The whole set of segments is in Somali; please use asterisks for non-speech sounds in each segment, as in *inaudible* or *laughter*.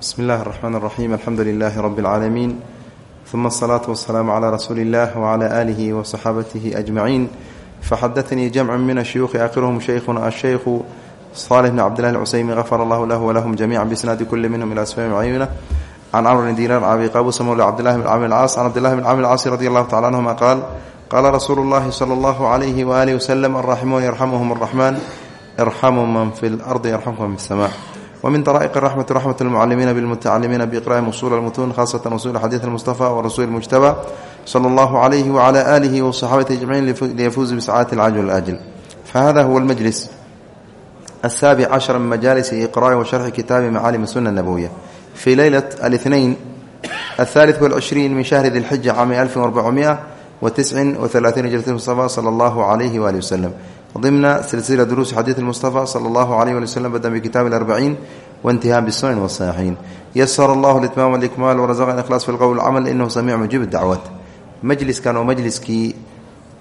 bsmi اllahi الرحmn الرaxيm alxamdu لlah rb العaalamiin ثuma الصlaaة والسlاam عlى rasuuli الlah وعlى آlih وصxaabatih أجmaعin faxadaثnii jamc min الshuyuuخi akhirhm shaykhuna الshaykhu صالح بن cبد الله الcuseymi غfr اllah lah wlhm جamiعا bsnaadi kuli minhm ilى sfam cayuna can cmr bn dinar abi qabusa mawla cbdالlah bn cmr اlcaas can cbdالlah bn cmr اlcaasi radi allahu tacala anهuma qaal qaala rasuulu اllahi slى اllah عlyh وalih wslm الraximuun yrxamhm الرaxman irxamuu man fi اlardi yrxamkum man fi الsma wmin daraa'iq raxmati raxmat lmucalimiina bilmutacalimiina biiqraa'im usuul almutuun khasatan usul xadiid almustafa wa rasuuli mujtaba sala allahu calayhi wacala aalihi wasaxaabati ajmaciin liyafuuzu bisacaati alcajl alajl fahada huwa almajlis asaabic cashar min majaalisi iqra'i wa sharxi kitaabi macaalim suna nabowiya fii leylat alithnain athaalith walcishriin min shahri di lxija caami alfin arbacumia wa tiscin wa halaatiin hijrati mustafa sala allahu calayhi waalihi wasalam ضمن سلسلة دروس حديث المصطفى صلى الله عليه وسلم بدأ بكتاب الأربعين وانتهاء بالسنن والصحيحين يسر الله الإتمام والإكمال ورزقنا الإخلاص في القول والعمل إنه سميع مجيب الدعوات مجلس كان ومجلس كي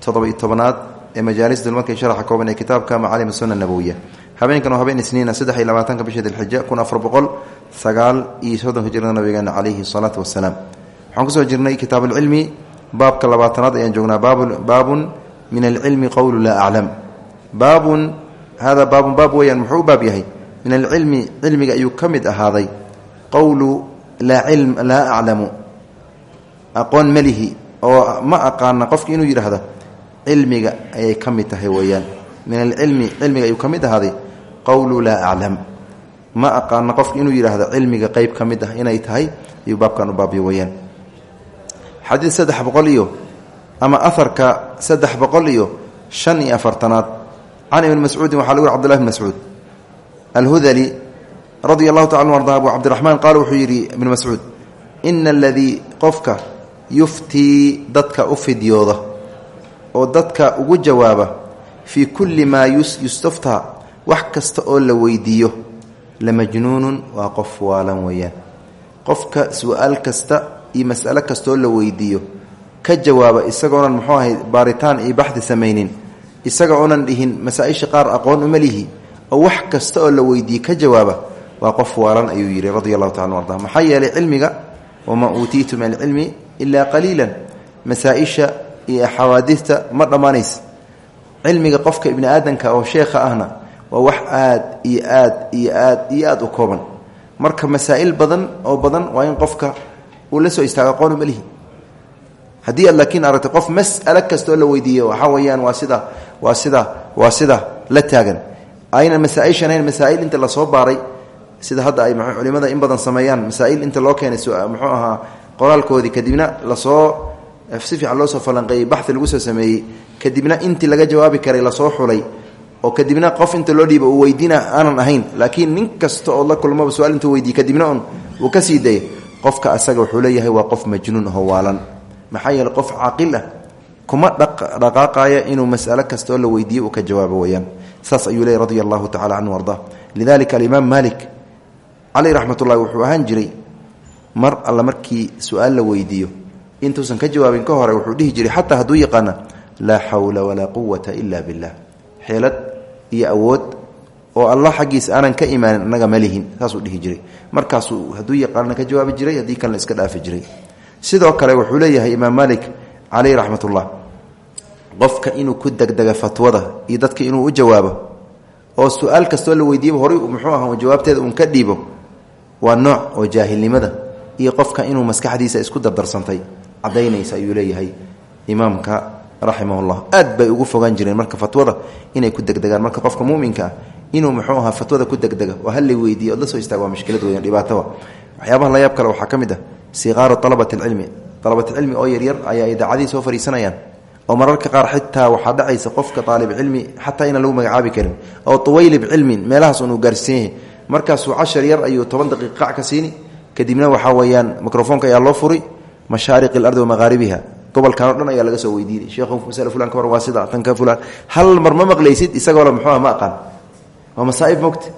تضبي الطبنات مجالس دلمك شرح كوبنا كتاب كما معالم السنة النبوية habeen kan habeen isniina saddex iyo labaatanka bisha dilxija kun afar boqol sagaal iyo soddonka jirada nabigeena calayhi salaatu wasalaam waxaan kusoo jirnay kitaab alcilmi baabka labaatanaad ayaan joognaa baabun min alcilmi qowlu laa aclam baabun hada baabun baab weyaan muxuu u baab yahay? Min alcilmi cilmiga ayuu ka mid ahaaday. Qowlu laa aclamu aqoon melihi oo ma aqaana qofki inuu yidhaahdo cilmiga ayay ka mid tahay weyaan min alcilmi cilmiga ayuu ka mid ahaaday. Qowlu laa aclam ma aqaana qofki inuu yidhaahdo cilmiga qeyb ka mid ah inay tahay ayuu baabkan u baabya weyaan xadiid saddex boqol iyo ama aharka saddex boqol iyo shan iyo afartanaad can ibni mascuudin waxaa lagu yhi cbdullahi bn mascuud alhudali radia allahu taala arda abu cabdiraxmaan qaala wuxuu yidhi ibnu mascuud ina aladii qofka yuftii dadka u fidyooda oo dadka ugu jawaaba fii kulli maa yustaftaa wax kasta oo la weydiiyo lamajnuunun waa qof waalan weeyaan qofka su'aal kasta iyo mas'alo kastaoo la weydiiyo ka jawaaba isagoonan muxuu ahay baaritaan iyo baxdi samaynin isaga oonan dhihin masaa-isha qaar aqoon uma lihi oo wax kasta oo la weydiiyey ka jawaaba waa qof waalan ayuu yidhi radia allahu tacala arda maxaa yeelay cilmiga wamaa uutiitu min alcilmi ilaa qaliilan. Masaa-isha iyo xawaadista ma dhammaanaysa. Cilmiga qofka ibni aadamka oo sheekha ahna waa wax aad iyo aad iyo aad iyo aad u kooban. Marka masaa'il badan oo badan waa in qofka uu la soo istaago aqoon uma lihi. Haddii qof mas'alo kastaoo la weydiiyo waxaa waa sida waa sida waa sida la taagan. Ayna masaaishan ahayn masaa'il inta la soo baaray. Sida hadda ay culimada in badan sameeyaan. Masaa'il inta loo keenay muxuu ahaa qoraalkoodii kadibna la soo si fiican loo soo falanqeeyey baxi lagu soo sameeyey. Kadibna intii laga jawaabi karay la soo xulay. Oo kadibna qof inta loo dhiiba uu weydiina aanan ahayn. Laakiin nin kasta oo la kulmaba su'aal intuu weydiiye kadibna un uu ka sii qofka asaga wuxuu leeyahay waa qof majnuun aho waalan. Maxaa yeele qof caaqil ah kuma dhaqaaqaya inuu mas'alo kasta oo la weydiiye uu ka jawaabo weyaan saas ayuu leey radia allahu tacala canhu arda lidalika alimaam malik caleyh raxmat wuxuu ahaan jiray mar alla markii su'aal la weydiiyo. Intuusan ka jawaabin ka hore wuxuu dhihi jiray xataa hadduu yaqaana laa xawla walaa quwata ila billah. Xeelad iyo awood oo allah xaggiisa aanan ka imaanin annaga malihin saasuu dhihi jiray. Markaasuu hadduu yaqaana ka jawaabi jiray haddii kan la iska dhaafi jiray. Sidoo kale wuxuu leeyahay imaam malik caleyh raxmatullah qofka inuu ku degdega fatwada iyo dadka inuu u jawaabo oo su'aal kastoo la weydiiyaba horay muxuu aha jawaabteeda uun ka dhiibo waa nooc oo jaahilnimada iyo qofka inuu maskaxdiisa isku dardarsantay cadaynaysa ayuu leeyahay imaamka raximahullah aad ugu fogaan jireen marka fatwada inay ku degdegaan marka qofka muminka inuu muxuu ahaa fatwada ku degdega oo hal la weydiiyo la soo istaaga waa mushkilad weyan dhibaatoa waxyaabaha layaab kale waxaa ka mid ah siqaaru alabat alcilmi alabatcilmi oo yaryar ayaa idaacadihii soo fariisanayaan. Oo mararka qaar xitaa waxaa dhacaysa qofka aalibcilmi xataa inaan lagu magacaabi karin. Oo tawaylib cilmin meelahaas un uu gaarsiisan yahay. Markaasuu cashar yar ayuu toban daqiiq qac ka siini. Kadibna waxaa weeyaan microfoonka ayaa loo furi. Mashaariq alardi wamaqaaribiha gobolkan o dhan ayaa laga soo weydiinay sheekhu masale fulan ka war waa sida tan ka fulan hal mar ma maqlaysid? Isagoola muxuuah ma aqaan. Waa masaa'ib mogta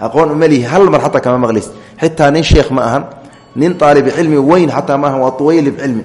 aqoon umalihi hal mar xataa kama maqlaysid. Xitaa nin sheekh ma ahan nin aalibcilmi weyn xataa maaha waa tawaylib cilmi.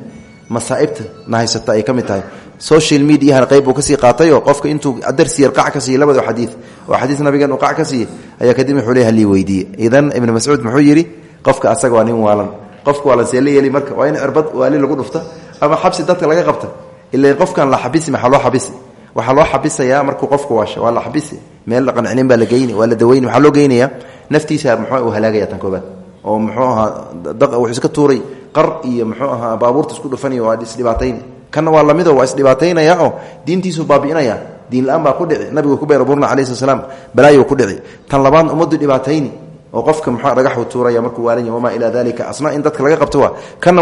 Masaaibta na haysata ay ka mid tahay. Social mediahan qayb buu ka sii qaatayoo qofka intuu darsi yar qac ka siiye labada xadii oo xadiis nabigan uu qac ka siiye ayaa kadib wuxuu leeyaha lii weydiiye idan ibnu mascuud muxuu yidhi qofka asaga waa nin waalan qofka waalan see la marka waa in cirbad waali lagu dhufta ama xabsi dadka laga qabta ila qofkan la xabisi maxaa loo xabisi? Waxaa loo xabisayaa markuu qofka waasho waa la xabisi meel qancinin baa la geyni waa la loo geynayaa? Naftiisa muxuu u halaagaya tan koobaad oo muxuu ahaa wuxuu iska tuuray qar iyo muxuu ahaa baabuurta isku dhufanayo waa isdhibaatayn. Kanna waa lamido waa isdhibaataynaya oo diintiisu baabi'inaya. Diin la'aan baa ku dhici nabigu ku beeraburna alayhi sl slam balaayo ku dhici tan labaadna ummaddu dhibaatayni oo qofka muxuu dhagaxu tuuraya markuu waalan yahay wamaa ilaa dalika asna in dadka laga qabto waa.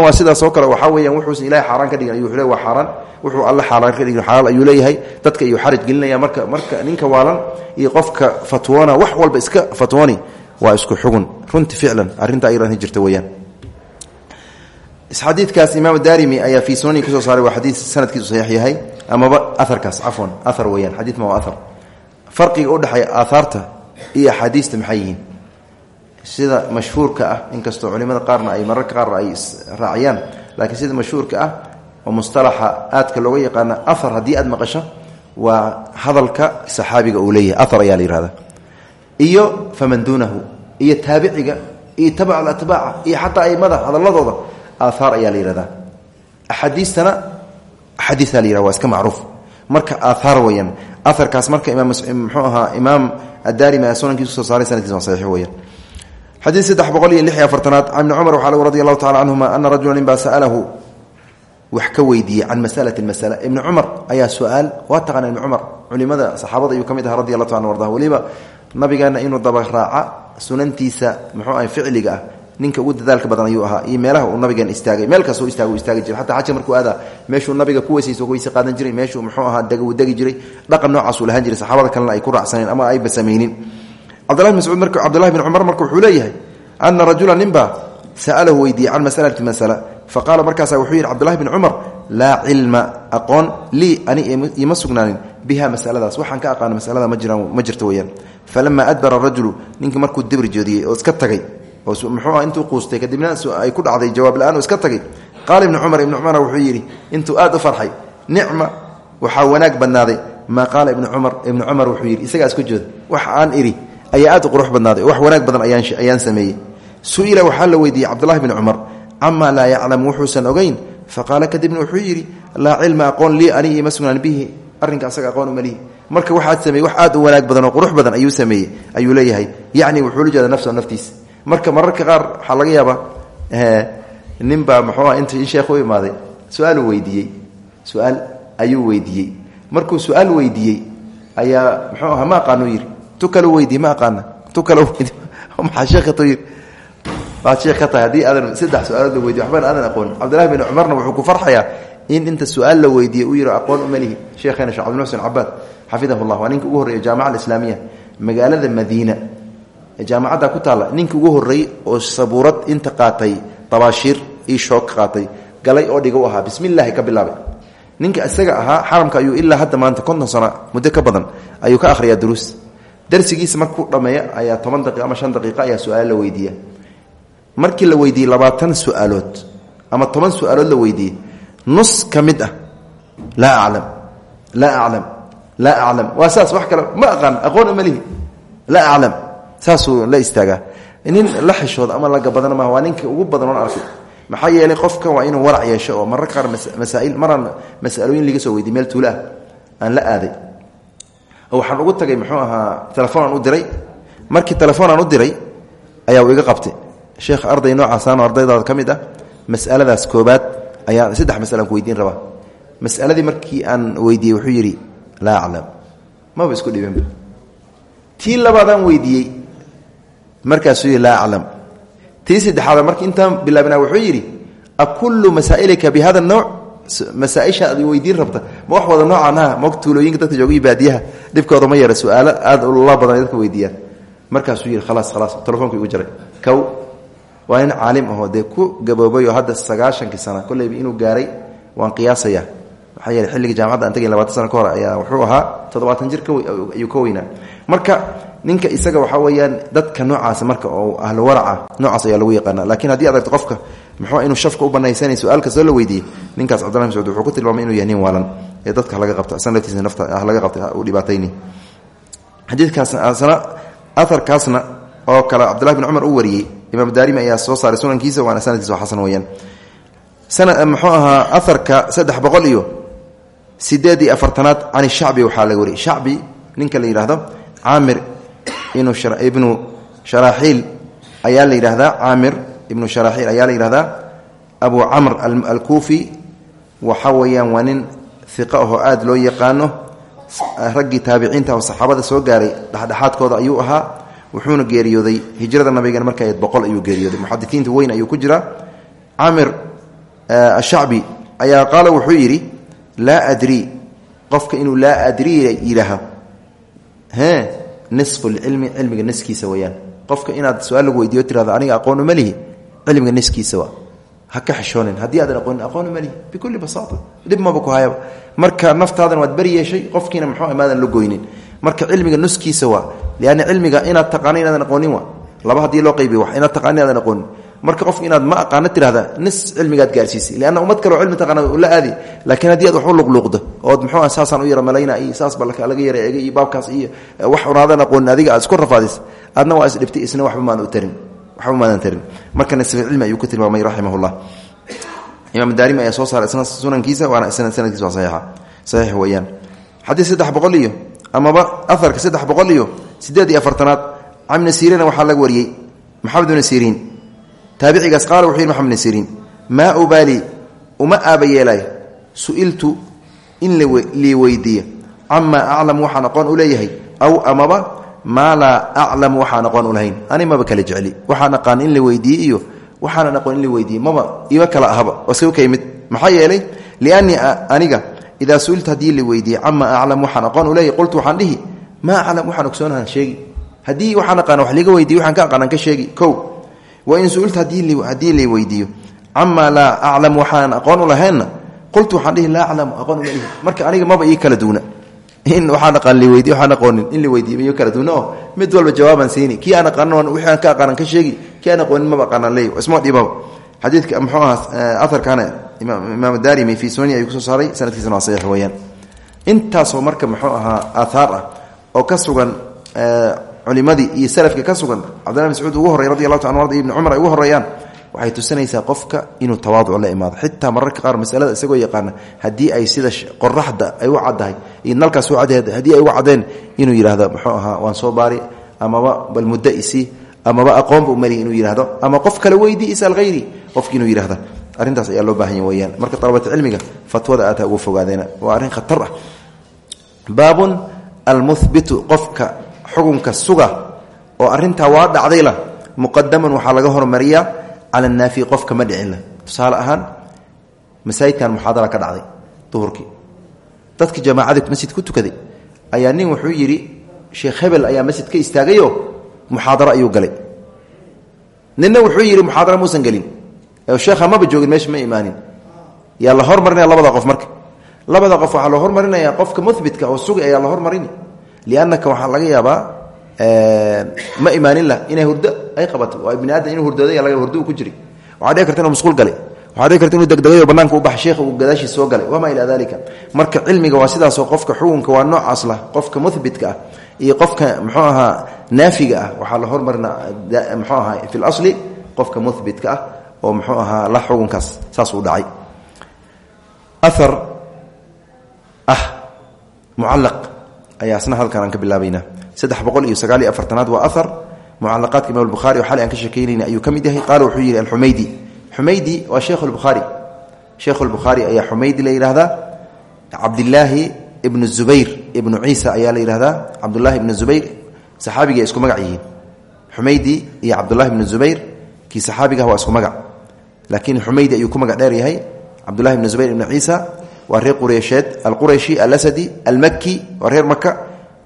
Waa sidaas oo kale waxaa weeyaan wuxuusan ilahay xaaraan ka dhigin ayuu waa xaaraan. Wuxuu alle xaaraan ka dhigin xalaal ayuu leeyahay. Dadka iyuu xaraj gelinaya marka marka ninka waalan iyo qofka fatwoona wax walba iska fatwooni waa isku xugun. Runti ficlan arrinta ayran jirta weeyaan. Xadiidkaas imaam daarimi ayaa fii sunani ku soo saaray waa xadiid sanadkiisu saxiix yahay. Amaba aarkaas cafwan aar weyaan xadii ma waa aar farqiga udhexeeya aaaarta iyo axaadiista maxay sida mashhuurka ah inkastoo culimada qaarna ay mararka qaarna ay raaciyaan laakiin sida mashhuurka ah oo mustalaxa aadka looga yaqaana aar haddii aad maqasho waa hadalka saxaabiga uu leeyahay. Aar ayaa la yihahda iyo faman duunahu iyo taabiciga iyo tabc atbaaca iyo xataa aimada hadaladooda aahaar ayaa la yihahdaa axaadiistana axaadiia la waa iska macruuf. Marka aahaar weyaan aarkaas marka imaam mxuu ahaa imaam addaarimi sunankiisu soo saaray sanadkiisa saxiix weyaan xadiid saddex boqol lix iyo afartanaad can ibni cumar waxaa radi allahu tacala canhuma ana rajula sa'alahu wax ka weydiiyey can masalati masala ibni cumar ayaa su'aal waa taqana ibni cumar culimada saxaabada ayuu ka mid aha radi allahu ta an arda weliba nabigeena inuu dabaraaca sunantiisa muxuu aha ficliga ah. Ninka ugu dadaalka badan ayuu ahaa. Iyo meelaha uu nabigeen istaagay. Meel kastau istaag istaagi jiray. Xataa xaja markuu aadaa meeshuu nabiga ku weysayso weyse qaadan jiray. Meeshuu muxuu ahaa deg degi jiray. Dhaqan noocaasuu lahaan jiray. Saxaabada kalena ay ku raacsaneen ama ayba samaynin cabdillahi bin mascuud marka cabdillahi bin cumar marka wuxuu leeyahay ana rajula ninbaa sa'alahu weydiiyey can masalati masala. Fa qaala markaasaa wuxuu yidhi cabdillahi bin cumar laa cilma aqoon lii ani ima sugnaanin biha masaladaas. Waxaan ka aqaano masalada ma jirto weyaan falamaa adbara rajulu ninkii markuu dibri joodiyey oo iska tagay oo muxuu intuu quustay kadibna ay ku dhacday jawaab la'aan iska tagay. Qaala ibnu cumar ibnu cumar wuxuu yidhi intuu aad u farxay. Nicma waxaa wanaag badnaaday. Maa qaala ibnu cumar ibnu cumar wuxuu yidhi isagaa isku jooda wax aan idhi ayaa aad qurux badnaaday. Wax wanaag badan ayaan sameeyey. Su'ila waxaa la weydiiyey cabdullahi bni cumar camaa laa yaclamu wuxuusan ogeyn faqaala kadibna wuxuu yidhi laa cilma aqoon lii anigi ima sugnaan bihi arrinka asaga aqoon umalihi marka waxaad sameeyey wax aad u wanaag badan oo qurux badan ayuu sameeyey ayuu leeyahay. Yacni wuxuu la nafsa naftiisa. Marka mararka qaar waxaa laga yaabaa nin baa muxuua inta in sheekh u imaaday su'aaluu ayuu weydiiyey. Markuu su'aal weydiiyey ayaa muxuu aha ma aqaanu yidhi. Tu kale weydiiye ma aqaana tu kale *laughs* maxaa sheekatu yidhi waad sheekh ka tahay. Haddii aadan saddex su'aalood la aadan aqoon. Cabdillahi bin cumarna wuxuu ku farxayaa in inta su'aal la weydiiyey uu yidhi aqoon umalihi sheekheena shek cabdilmuxsin cabaad xafidahu llah waa ninka ugu horreeya jaamaca alislaamiya magaalada madiina. Jaamacadda ku taalla ninka ugu horreeyey oo sabuurad inta qaatay tabaashiir io shoog qaatay galay oo dhiga u ahaa bismillaahi ka bilaabay. Ninka isaga ahaa xaramka ayuu ilaa hadda maanta konton sano muddo ka badan ayuu ka akhriyaa duruus. Darsigiisa markuu dhammeeya ayaa toban daqiiqa ama shan daqiiqa ayaa su'aalo la weydiiya markii la weydiiyey labaatan su'aalood ama toban su'aalood la weydiiyey nus ka mid ah laa aclam laa aclam laa aclam waa saas wax kale ma aqaan aqoon umalihi laa aclam saasuu la istaagaa. Nin la xishooda ama laga badana maaha waa ninka ugu badan oon arkay. Maxaa yeelay qofka waa inuu warac yeesho oo marar qaar masaail maraan masalooyin laga soo weydiy meel tuula ah aan la aaday. Waxaan ugu tagay muxuu ahaa telefoon aan u diray. Markii telefoon aan u diray ayaa uu iga qabtay sheekh arday noocaasaan oo ardaydaada ka mid ah masaladaas koobaad ayaa saddex masalaan ku weydiin rabaa. Masaladii markii aan weydiiyey wuxuu yidhi laa aclam. Maba isku dhibinba tii labaadaan weydiiyey markaasuu yidhi laa aclam. Tii saddexaada markii intaan bilaabina wuxuu yidhi akullu masaa'ilika bi hada nooc? Masaaisha ad weydiin rabta. Ma wax wada noocaan ah ma tuulooyinka dadka jooga baadiyaha. Dhibkooda ma yara su'aalo aada la badan ay dadka weydiiyaan. Markaasuu yidhi khalaas khalaas. Telefoonka igu jaray kow waa nin caalim ahoo dee ku gaboobay oo hadda sagaashankii sana kolleyba inuu gaaray waan qiyaasaya maxaa yeele xilligii jaamacadda aan tagay labaatan hor ayaa wuxuu ahaa toddobaatan jir ayuu ka weynaa. Marka ninka isaga waxaa weeyaan dadka noocaas marka oo ahlu waraca noocaas ayaa lagu yaqaana lakiin haddii ad argto qofka muxuu inuu shafka u banaysanay su'aal kastoo la weydiiyey ninkaas cabdillah mascuud wuxuu ku tilmaamay inuu yahay nin waalan ee dadka qabta asna laftiisa nafta halaga qabta u dhibaatayni. Xadiidkaasna asna aharkaasna oo kale cabdillahi bin cumar u imaam daarimi ayaa soo saaray sunankiisa waana sanadkiisa xasan weyaan muxuu ahaa aharka saddex boqol iyo sideed iyo afartanaad can shacbi waxaa laga wariyay. Shacbi ninka la yidhaahdo caamir ibnu sharaaxiil ayaa la yidhahdaa caamir ibnu sharaaxiil ayaa la yidhahdaa abu camr alkuufi waxa weeyaan waa nin iqa ahoo aada loo yaqaano. Raggii taabiciinta oo saxaabada soo gaaray dhexdhexaadkooda ayuu ahaa wuxuuna geeriyooday hijrada nabigana markay ayd boqol ayuu geeriyooday. Muxadisiinta weyn ayuu ku jiraa. Camir ashacbi ayaa qaala wuxuu yidhi laa adrii qofka inuu laa adrii yidhaaho e nisfu lcilmi cilmiga niskiisa weyaan qofka inaad su'aal lagu weydiyo tirado aniga aqoonu malihi cilmiga niskiisa waa. Ha ka xishoonin. Haddii aadan aqoonin aqoonu malihi bikulli basaata dhib maba ku hayaba marka naftaadan waad beri qofkiina muxuu imaadan la goynin. Marka cilmiga nuskiisa waa lianna cilmiga inaad taqaano inaadan aqoonin waa laba haddii loo qaybiy wax inaad taqaano inaadan marka qofka inaad ma aqaano tirahda nis cilmigaad gaarsiisay lianna ummad kaleo cilmi taqaana la aadi laakiin haddii aad wax u luqluuqdo ood muxuu saasaan u yara malayna iyo saas ba laga yara eegay iyo baabkaas iyo wax unaadan aqoonin adiga aad isku rafaadis aadna waa isdhibtay isna waxba maan u tarin waxba maadan tarin marka nisfi cilmi ayuu ku tilmaamay raximahullah imaam daarimi ayaa soo saaray sunankiisa waana sanadkiisa waa saxiixa saxiix weeyaan xadiis saddex boqol iyo amaba aharka saddex boqol iyo sideed iyo afartanaad camna siriina waxaa laga wariyey maxamed bna siriin taabicigaas qaala wuxuu maxamed bna siriin maa ubaali uma aaba su'iltu in lii weydiiya. Camaa aclam waxaan aqoon u leeyahay aw amaba maa laa aclam waxaan aqoon u lahayn. Ani maba kala jecli. Waxaan aqaan in la weydiiye iyo waxaanan aqoon in la weydiiye. Maba ima kala ahaba waska ka yimid maxaa yeelay liannii aniga idaa su'iltu haddii la weydiiye camaa aclam waxaan aqoon u qultu waxaan dhihi maa aclam waxaan ogsoonahan sheegi. Haddii waxaan aqaana wax liga weydiiye waxaan ka aqaanaan ka sheegi. Kow wain su'iltu haddii la weydiiyo camaa laa aclam waxaan aqoon u qultu waxaan dhihi laa aclamu aqoon uma marka aniga maba ii kala duuna in waxaan aqaan la weydiy waxaan aqoonin in la weydiiyo iyo kala duuna mid walba jawaabaan siini. Kii aan aqaanin wixii aan ka aqaanan ka sheegi. Kii aan aqoonin maba aqaanaan leey isma dhibaba xadiidka muxuu ahaa aharkana imaam daarimi fii sunani ayuu ku soo saaray sanadkiisana waa saxiix weeyaan. Intaasoo marka muxuu ahaa aathaar ah oo ka sugan culimadii iyo salafka ka sugan cabdillah mascuud ugu horrey radi allahu ta anu arda ay ugu horreeyaan waxay tusinaysaa qofka inuu tawaaduc la imaado. Xitaa mararka qaar masalada isagoo yaqaana haddii ay sida qoraxda ay u caddahay iyo nalkaas u caddahay haddii ay uga caddeen inuu yidhahdo muxuu ahaa waan soo baari amaba bal muddo isi amaba aqoonba u malihi inuu yidhahdo ama qof kale weydii isal hayri qofki inuu arrintaas ayaa loo baahan ya weyaan marka dalabata cilmiga fatwada aata ugu fogaadeena waa arrin khatar ah. Baabun almuhbitu qofka xukunka suga oo arintaa waa dhacdayla muqadaman waxaa laga hormariyaa cala naafi qofka ma dhicinla tusaale ahaan masaajidkan muxaadara ka dhacday duhurkii. Dadka jamaacada masjid ku tukaday ayaa nin wuxuu yidhi sheekh hebel ayaa masjid ka istaagayo muxaadaro ayuu galay. Ninna wuxuu yidhi muxaadara muusan gelin sheekha maba joogin meesha ma imaanin. Yaa la hormarinaya labada qof marka. Labada qof waxaa la hormarinaya qofka mubitka oo suga ayaa la hormarini. Liannaka waxaa laga yaabaa ma imaanin lah inay hurdo ay qabato. Waa bini aadam inuu hurdooday hurdo ku jiri waxaa dhici karta inuu masquul galay. Waxaa dhici karta inuu degdegayo banaanka u baxa sheekha uu gadaashiis soo galay. Wamaa ilaa dalika marka cilmiga waa sidaasoo qofka xukunka waa noocaas lah qofka muhbitka ah qofka muxuu ahaa naafiga ah la hormarina muxuu ahaa fi lasli qofka muhbitka ah oo muxuu ahaa la xukunkaas saas uu dhacay. Aar ah mucalaq ayaa asna halkan aan ka bilaabaynaa saddex boqol iyo sagaal iyo afartanaad waa ahar mucalaqaadka imam bukhari oo xali aan ka sheekeynayna ayuu ka mid yahay. Qaala wuxuu yidhi alxumaydi xumaydi waa sheekhu lbukhaari sheekhu lbukhaari ayaa xumaydi la yidhahdaa cabdilaahi ibnu zubayr ibnu ciisa ayaa la yidhahdaa cabdullahi ibnu zubayr saxaabiga isku magac yihiin. Xumaydi iyo cabdullahi ibnu zubayr kii saxaabigaah waa isku magac laakiin xumaydi ayuu ku magac dheer yahay. Cabdullahi ibnu zubayr ibnu ciisa waa reer qureysheed alqurayshi alasadi almaki waa reer maka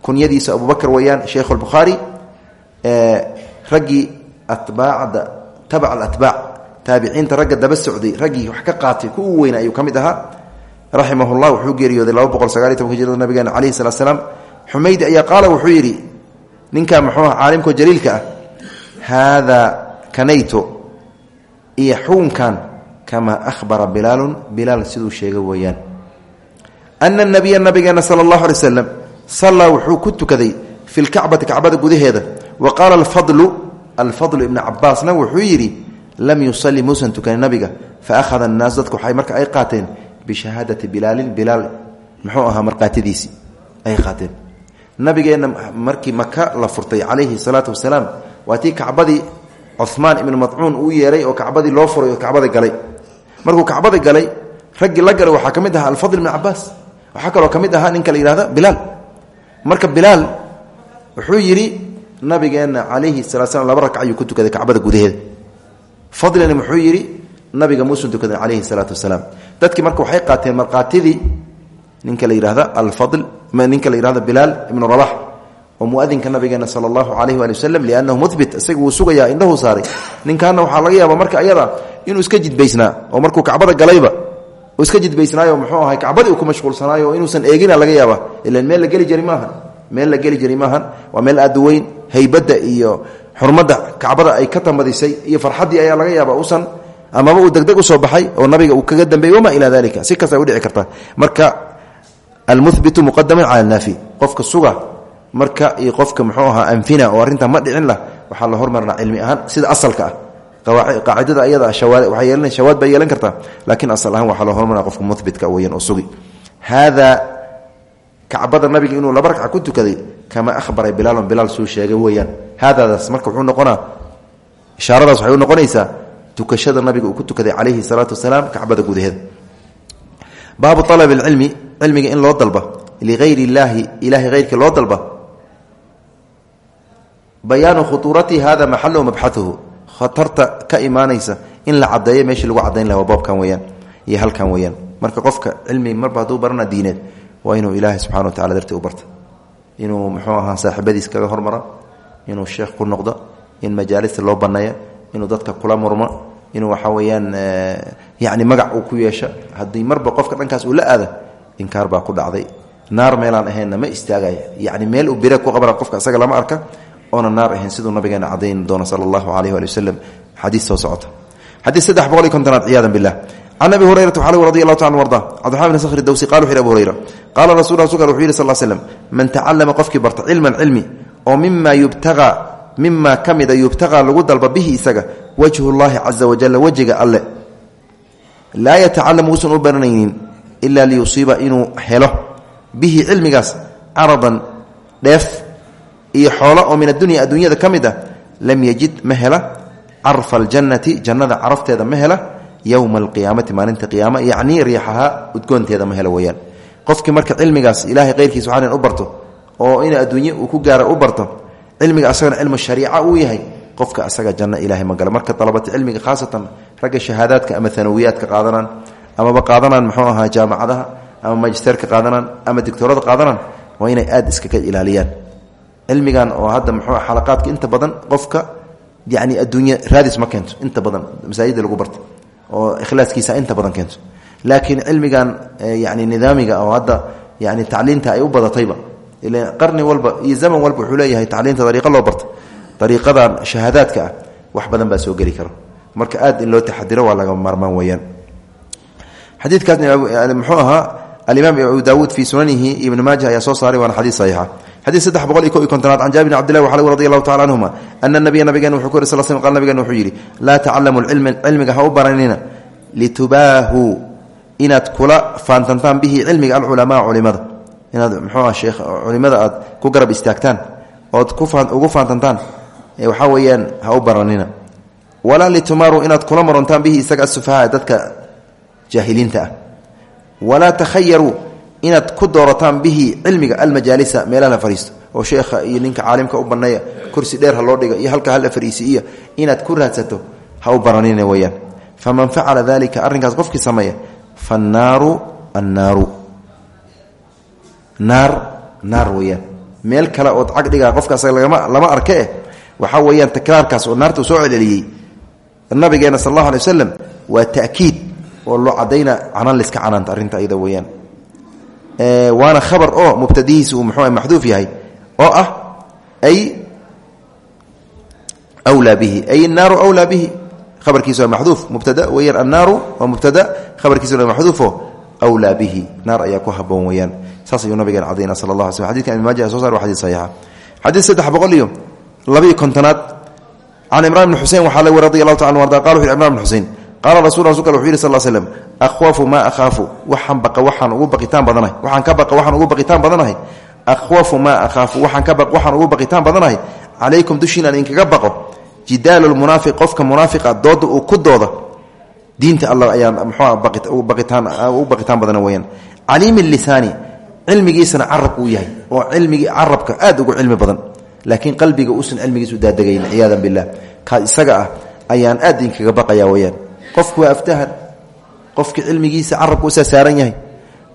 kunyadiisa abubakr weeyaan sheikh lbukhaari raggii atbaacda tabac alatbaac taabiciinta ragga daba socday raggii wax ka qaatay ku u weyna ayuu ka mid ahaa. Raximah llah wuxuu geeriyooday laba boqol sagaaliy tobanka jirada nabigeena calayhi salat slaam xumaydi ayaa qaala wuxuu yidhi kanayto iyo xukunkan kamaa ahbara bilaalun. Bilaal siduu sheega weeyaan. Ana nabiya nabigeena sala allahu alay slam wuxuu ku tukaday fi lkacbati kacbada gudaheeda. Wa qaala alfadlu alfadl ibnu cabaasna wuxuu yidhi lam yusali muusan tukanin nabiga. Fa ahada annaas dadku waxay marka ay qaateen bishahaadati bilaalin. Bilaal muxuu ahaa markhaatidiisii ay qaateen. Nabigeenna markii maka la furtay calayhi salaatu wasalaam waa tii cumaan ibnu madcuun uu yeeray oo kacbadii loo furay oo kacbada galay. Markuu kacbada galay raggii la galay waxaa ka mid ahaa alfadl ibnu cabaas waxaa kaloo ka mid ahaa ninka la yihahda bilaal. Marka bilaal wuxuu yidhi nabigeenna calayhi salaa slam laba ragc ayuu ku tukaday kacbada gudaheeda fadlina muxuu yidhi nabiga muusan tukadan calayhi salaatu wasalaam dadkii marka waxay qaateen ninka la yidhahda alfadl ninka la yihahda bilaal ibnu rabax oo muadinka nabigeena sala allahu calayh waali wasalam liannahu muhbit isaga wuu sugayaa indhahuu saaray. Ninkaana waxaa laga marka ayada inuu iska jidbaysnaa oo markuu kacbada galayba iska jidbaysnaayo muxuu ahay kacbadii uu ku mashquulsanaayo oo inuusan eegina laga yaaba ilan meel la geli jari meel la geli jari maahan meel aad weyn iyo xurmadda kacbada ay ka tambadisay iyo farxaddii ayaa laga yaaba usan amaba uu degdeg u soo baxay oo nabiga uu kaga dambeeyey wamaa ilaa dalika si kasta udhici karta. Marka almuhbitu muqadaman cala naafi. Qofka suga marka iyo qofka muxuu ahaa anfina oo arrintaa ma dhicin lah waxaa la hormarnaa cilmi ahaan sida asalka ah. Qaacidada ayada yeelana shawaad baa yeelan kartaa. Laakiin asal ahaan waxaa loo hormarnaa qofka muhbitka weyan oo sugi. Haadaa kacbada nabiga inuu laba ragca ku tukaday kama ahbara bilaalun bilaal suu sheegay weeyaan. Haadaadaas marka wuxuu noqonaa ishaaradaas waxay u noqonaysaa tukashada nabiga uu ku tukaday calayhi salaatu wasalaam kacbada gudaheeda baabu alab alcilmi cilmiga in loo dalba ligayr illaahi ilahay hayrkii loo dalba bayaanu khuuurati hada maxaluhu mabxauhu khatarta ka imaanaysa in la cadeeyo meeshii lagu cadayn laha waa baabkan weyaan iyo halkan weyaan marka qofka cilmi marba hadduu barana diineed waa inuu ilaahay subxana wa tacala dartii u barta inuu muxuu ahaa saaxiibadiis kaga hormara inuu sheekh ku noqdo in majaalista loo baneeyo inuu dadka kula murmo inuu waxaa weyaan yani magac uu ku yeesho. Haddii marba qofka dhankaas uu la aada inkaar baa ku dhacday. Naar meelaan ahaynna ma istaagaya. Yani meel uu bire ku qabana qofka isaga lama arka oona naar ahayn siduu nabigeena cadayn doono sala allahu alayh ali xadiis soo socota. Xadiis saddex boqol iyo kontonaad ciyadan billah. Can abi hurayrata waxaa radi allahu taala arda cabdiraxman bin sakhr dawsi qala wuxu hurayra qaala rasul rasulka wuxuu yihi sal man tacallama qofkii barta cilman cilmi oo mima yubtagaa mima ka mida lagu dalba bihi isaga wajhu llahi caza wajalla wejiga alle. Laa yatacalamu uusan u baranaynin ila liyusiiba helo bihi cilmigaas caradan dheef iyo xoolo oo min addunya adduunyada ka ah lam yajid ma hela. Carfa aljannati jannada carafteeda ma hela. Yowma alqiyaamati maalinta qiyaama yacnii riixahaa udgoonteeda ma helo weyaan. Marka cilmigaas ilahay keyrkiis waxaan u barto oo in adduunye uu ku gaara u barto cilmiga asagana cilmu shariica uu yahay qofka asaga janno ilahay ma marka dalabata cilmiga khaasatan ragga shahaadaadka ama anawiyaadka qaadanaan amaba qaadanaan muxuu ahaa jaamacadaha ama magisterka qaadanaan ama dictorada qaadanaan waa inay aad iskaga ilaaliyaan cilmigan oo hadda muxuu xalaqaadka inta badan qofka yani adduunya raadis ma keento inta badan masaajida lagu barta oo ikhlaaskiisa inta badan keento. Laakiin cilmigan yani nidaamiga oo hadda yani tacliinta ay u badatayba ila qarni walba iyo zaman walba wuxuu leeyahay dariiqo loo barta dariiqadan shahaadaadka ah wax badan baa soo geli karo. Marka aad in loo taxadiro waa laga maarmaan weyaan xadiidkaas muxuu ahaa alimaam abu daawuud fii sunanihi ibn maaja ayaa soo saaray waana xadiis xadiis saddex boqol iyo ko iyo kontonaad can jaabir bn cbdillahi waxaa radi allahu tacala canhuma ana nabiya nabigeena wuxuu ku yiri sal sl qal nabigeena wuxuu yidhi laa tacallamu lcilma cilmiga ha baranina litubaahu inaad kula faantantaan bihi cilmiga alculamaa culimada. Inaad muxuu ah sheekh culimada aad ku garab istaagtaan ood ugu faantantaan waxaa weeyaan ha u baranina. Walaa litumaaru inaad kula marontaan bihi isaga asufahaa dadka jaahiliinta ah. Walaa inaad ku doorataan bihi cilmiga almajaalisa meelaha la fariisto. Oo sheekha iyo ninka caalimka u baneeya kursi dheer ha loo dhiga iyo halka hala fariisi iyo inaad ku raadsato ha u baranina weyaan faman facala dalika arrinkaas qofkii sameeya fannaaru annaaru. Naar naar weyaan meel kale ood cag dhigaa qofkaas lama arke. Waxaa weeyaan takraarkaas oo naarta soo celceliyey nabigeena sal allahu alay wasalam waa ta'kiid oo loo cadayna canaan liska canaanta arrinta weyaan waana khabar oo mubtadihiisa uu muxuu maxduuf yahay oo ah ay wlaa bihi ay annaaru wlaa bihi. Khabarkiisa waa maxduuf mubtada weyaan annaaru waa mubtada. Khabarkiisuna waa maxduufo wlaa bihi. Naar ayaa ku haboon weyaan saas ayuu nabigeena cadayna alay slm xadidkan ibn maaja so sar wa xadis saxiixa. Xadiis saddex boqol iyo labaiyo kontonaad. Can imran bn xusein waxaa la radi allahu taala arda qala wuxu imran bn xusein qaala rasul rasulka wuxu yihi sal slm akhwafu maa akhaafu waxaan baqa waxaan ugu baqitaan badanahay. Waxaan ka baqa waxaan ugu baqitaan badanahay. Akhwafu maa akhaafu waxaan ka baq waxaan ugu baqitaan badanahay. Calaykum dushiinaan idinkaga baqo. Jidaalu lmunaafiq qofka munaafiqa dooda uu ku dooda. Diinta alla ayaan mxua baqitaan u baqitaan badana weyaan caliimi lisaani cilmigiisana carabka uu yahay oo cilmigii carabka aad ugu cilmi badan. Laakiin qalbiga uusan cilmigiis u daadagayn ciyaada bilah kaa isaga ah ayaan aad idinkaga baqaya weyaan qofki waa aftahan qofkii cilmigiisa carabka usaa saaran yahay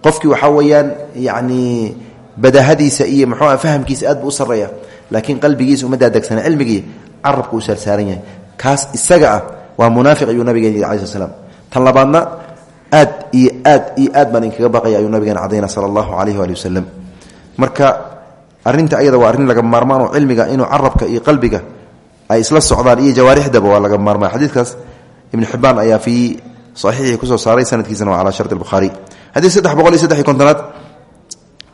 qofkii waxaa weeyaan yani badahadiisa iyo mxua fahamkiisa aad buu u qalbigiisa uma daadagsana cilmigii carabka u saarsaaran yahay. Kaas isaga ah waa munaafiq ayuu nabigeen yidhi alai slam tan labaadna aad iyo aad iyo aad baan idinkaga baqaya ayuu nabigeena cadayna sala marka arinta ayada waa arrin laga maarmaan oo cilmiga inuu carabka iyo qalbiga ay isla socdaan iyo jawaarixdaba waa laga maarmaan. Xadiidkaas ibnu xibaan ayaa fii saxiixii ku soo saaray sanadkiisana waa calaa sharti albukhaari xadiid saddex boqol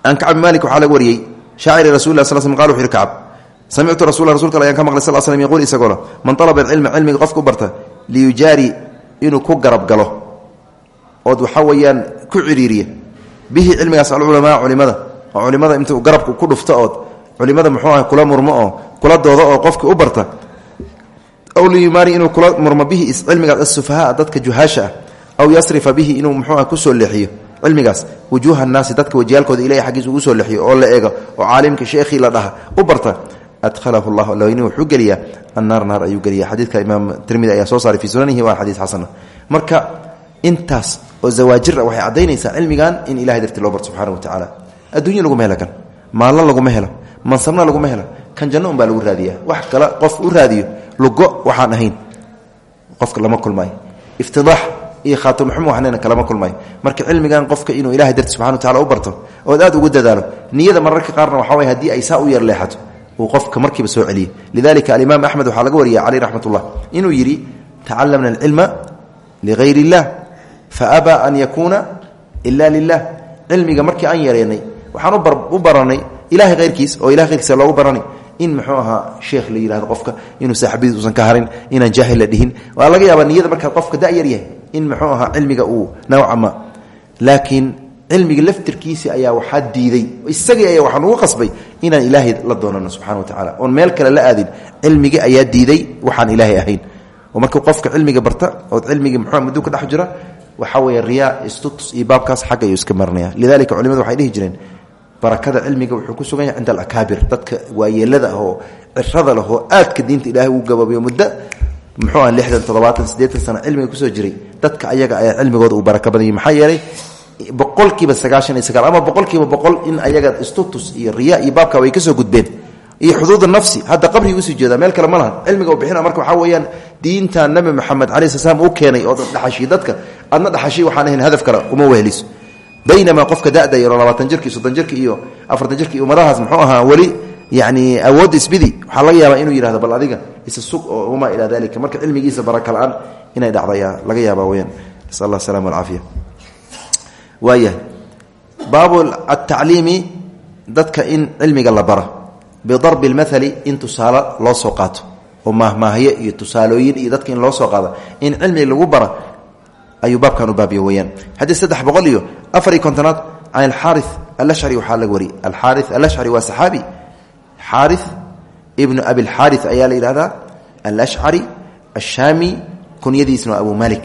an kacb malik waxaa laga wariyey. Shaaciri rasul lah sl sl qal wuxu yhi kacab samictu rasul rasulka ka maqlay sal slm yaquul isagoo le man alaba alcilma cilmiga qofka u barta liyujaari inuu ku garab galo ood waxaa weeyaan ku ciriiriya bihi cilmigaas alculamaa culimada. Oo culimada intuu garabka ku dhufto ood culimada muxuu ah kula murmo oo kula doodo oo qofki u barta aw liyumaari inuu kula murmo bihi cilmigaas asufahaa dadka juhaasha ah aw yasrifa bihi inuu muxuu ah ku soo leexiyo. Cilmigaas wujuuha naasi dadka wajiyaalkooda ilahay xaggiis ugu soo leexiyo oo la eego oo caalimka sheekhii la dhaha u barta adhalahu llah alweyni wuxuu geliyaa annaar naar ayuu geliya xadiidka imaam tirmidi ayaa soo saaray fii sunanihi waa xadiis xasana marka intaas oo zawaajir ah waxay caddaynaysaa cilmigan in ilahay darti loo barto subxana wa tacaala. Adduunya laguma helo kan maallo laguma mansabna laguma helo kan janno unbaa lagu raadiya wax kale qof u raadiyo lugo waxaan ahayn. Qofka lama kulmaayo iftidaax iyo khaatimxum waxnayna kalama kulmaayo marka cilmigan qofka inuu ilahay darti subxana wa tacala u barto ood aad ugu dadaalo niyada mararka qaarna waxaa way haddii ay saa u yar leexato qofka markiiba soo celiye lidalika alimaam axmed waxaa laga wariya caleyh raxmat ullah inuu yidhi tacalamna alcilma ligayr illah faabaa an yakuuna ila lilah cilmiga markii aan yareenay waxaan u baranay ilahay hayrkiis oo ilahay hayrkiisa loogu baranay in muxuu ahaa sheekh la yihahdo qofka inuu saaxibadiis usan ka harin inaan jaahil la dhihin. Waa laga yaabaa niyada markaa qofka dayar yahay in muxuu ahaa cilmiga uu nawcama laakiin cilmiga laftirkiisi ayaa waxaa diiday isagii ayaa waxaan ugu qasbay inaan ilaahay la doonano subxana wa tacala oon meel kale la aadin cilmigii ayaa diiday waxaan ilaahay ahayn. Oo marka qofka cilmiga barta ood cilmigii muxuu muddo ka dhex jira waxaa weeye riyaa istutus iyo baabkaas xagga ayuu iska marinaya lidalika culimadu waxay dhihi jireen barakada cilmiga wuxuu ku sugan yahay cinda alakaabir. Dadka waayeelada ah oo cirada leh oo aadka diinta ilaahay uu gababiyo muddo muxuu ah lixdan toddobaatan siddeetan sano cilmiga ku soo jiray. Dadka ayaga ayaa cilmigooda uu baraka badan yahy maxaa yeelay boqolkiiba sagaashan iyo sagaal ama boqolkiiba boqol in ayaga istutus iyo riya iyo baabka way ka soo gudbeen. Iyo xuduud nafsi hadda qabrigi u sii jeeda meel kale ma lahan. Cilmiga u bixina marka waxaa weeyaan diinta nabi maxamed calayi sla slam uu keenay oo dhaxashiy dadka adna dhaxashiy waxaan ahayn hadaf kale uma weheliso baynamaa qofka da'da yaro labaatan jirka iyo soddon jirka iyo afartan jirka iyo ummadahaas muxuu ahaa weli yani awoodda isbidi waxaa laga yaabaa inuu yihahdo bal adiga isa sug oo wamaa ilaa dalika marka cilmigiisa baraka la'aan inay dhacda ayaa laga yaaba weyaan nasal allah asalama alcaafiya waayahay baabu atacliimi dadka in cilmiga la bara bidarbi lmaali in tusaale loo soo qaato oo maahmaahyo iyo tusaalooyin iyo dadka in loo soo qaado in cilmiga lagu bara ayuu baabkan u baabiyo weyaan xadiid saddex boqol iyo afar iyo kontonaad can alxaari alashcari waxaa laga wariyay alxaari alashcari waa saxaabi. Xaari ibnu abilxaari ayaa la yidhahdaa alashcari ashaami kunyadiisna waa abu malik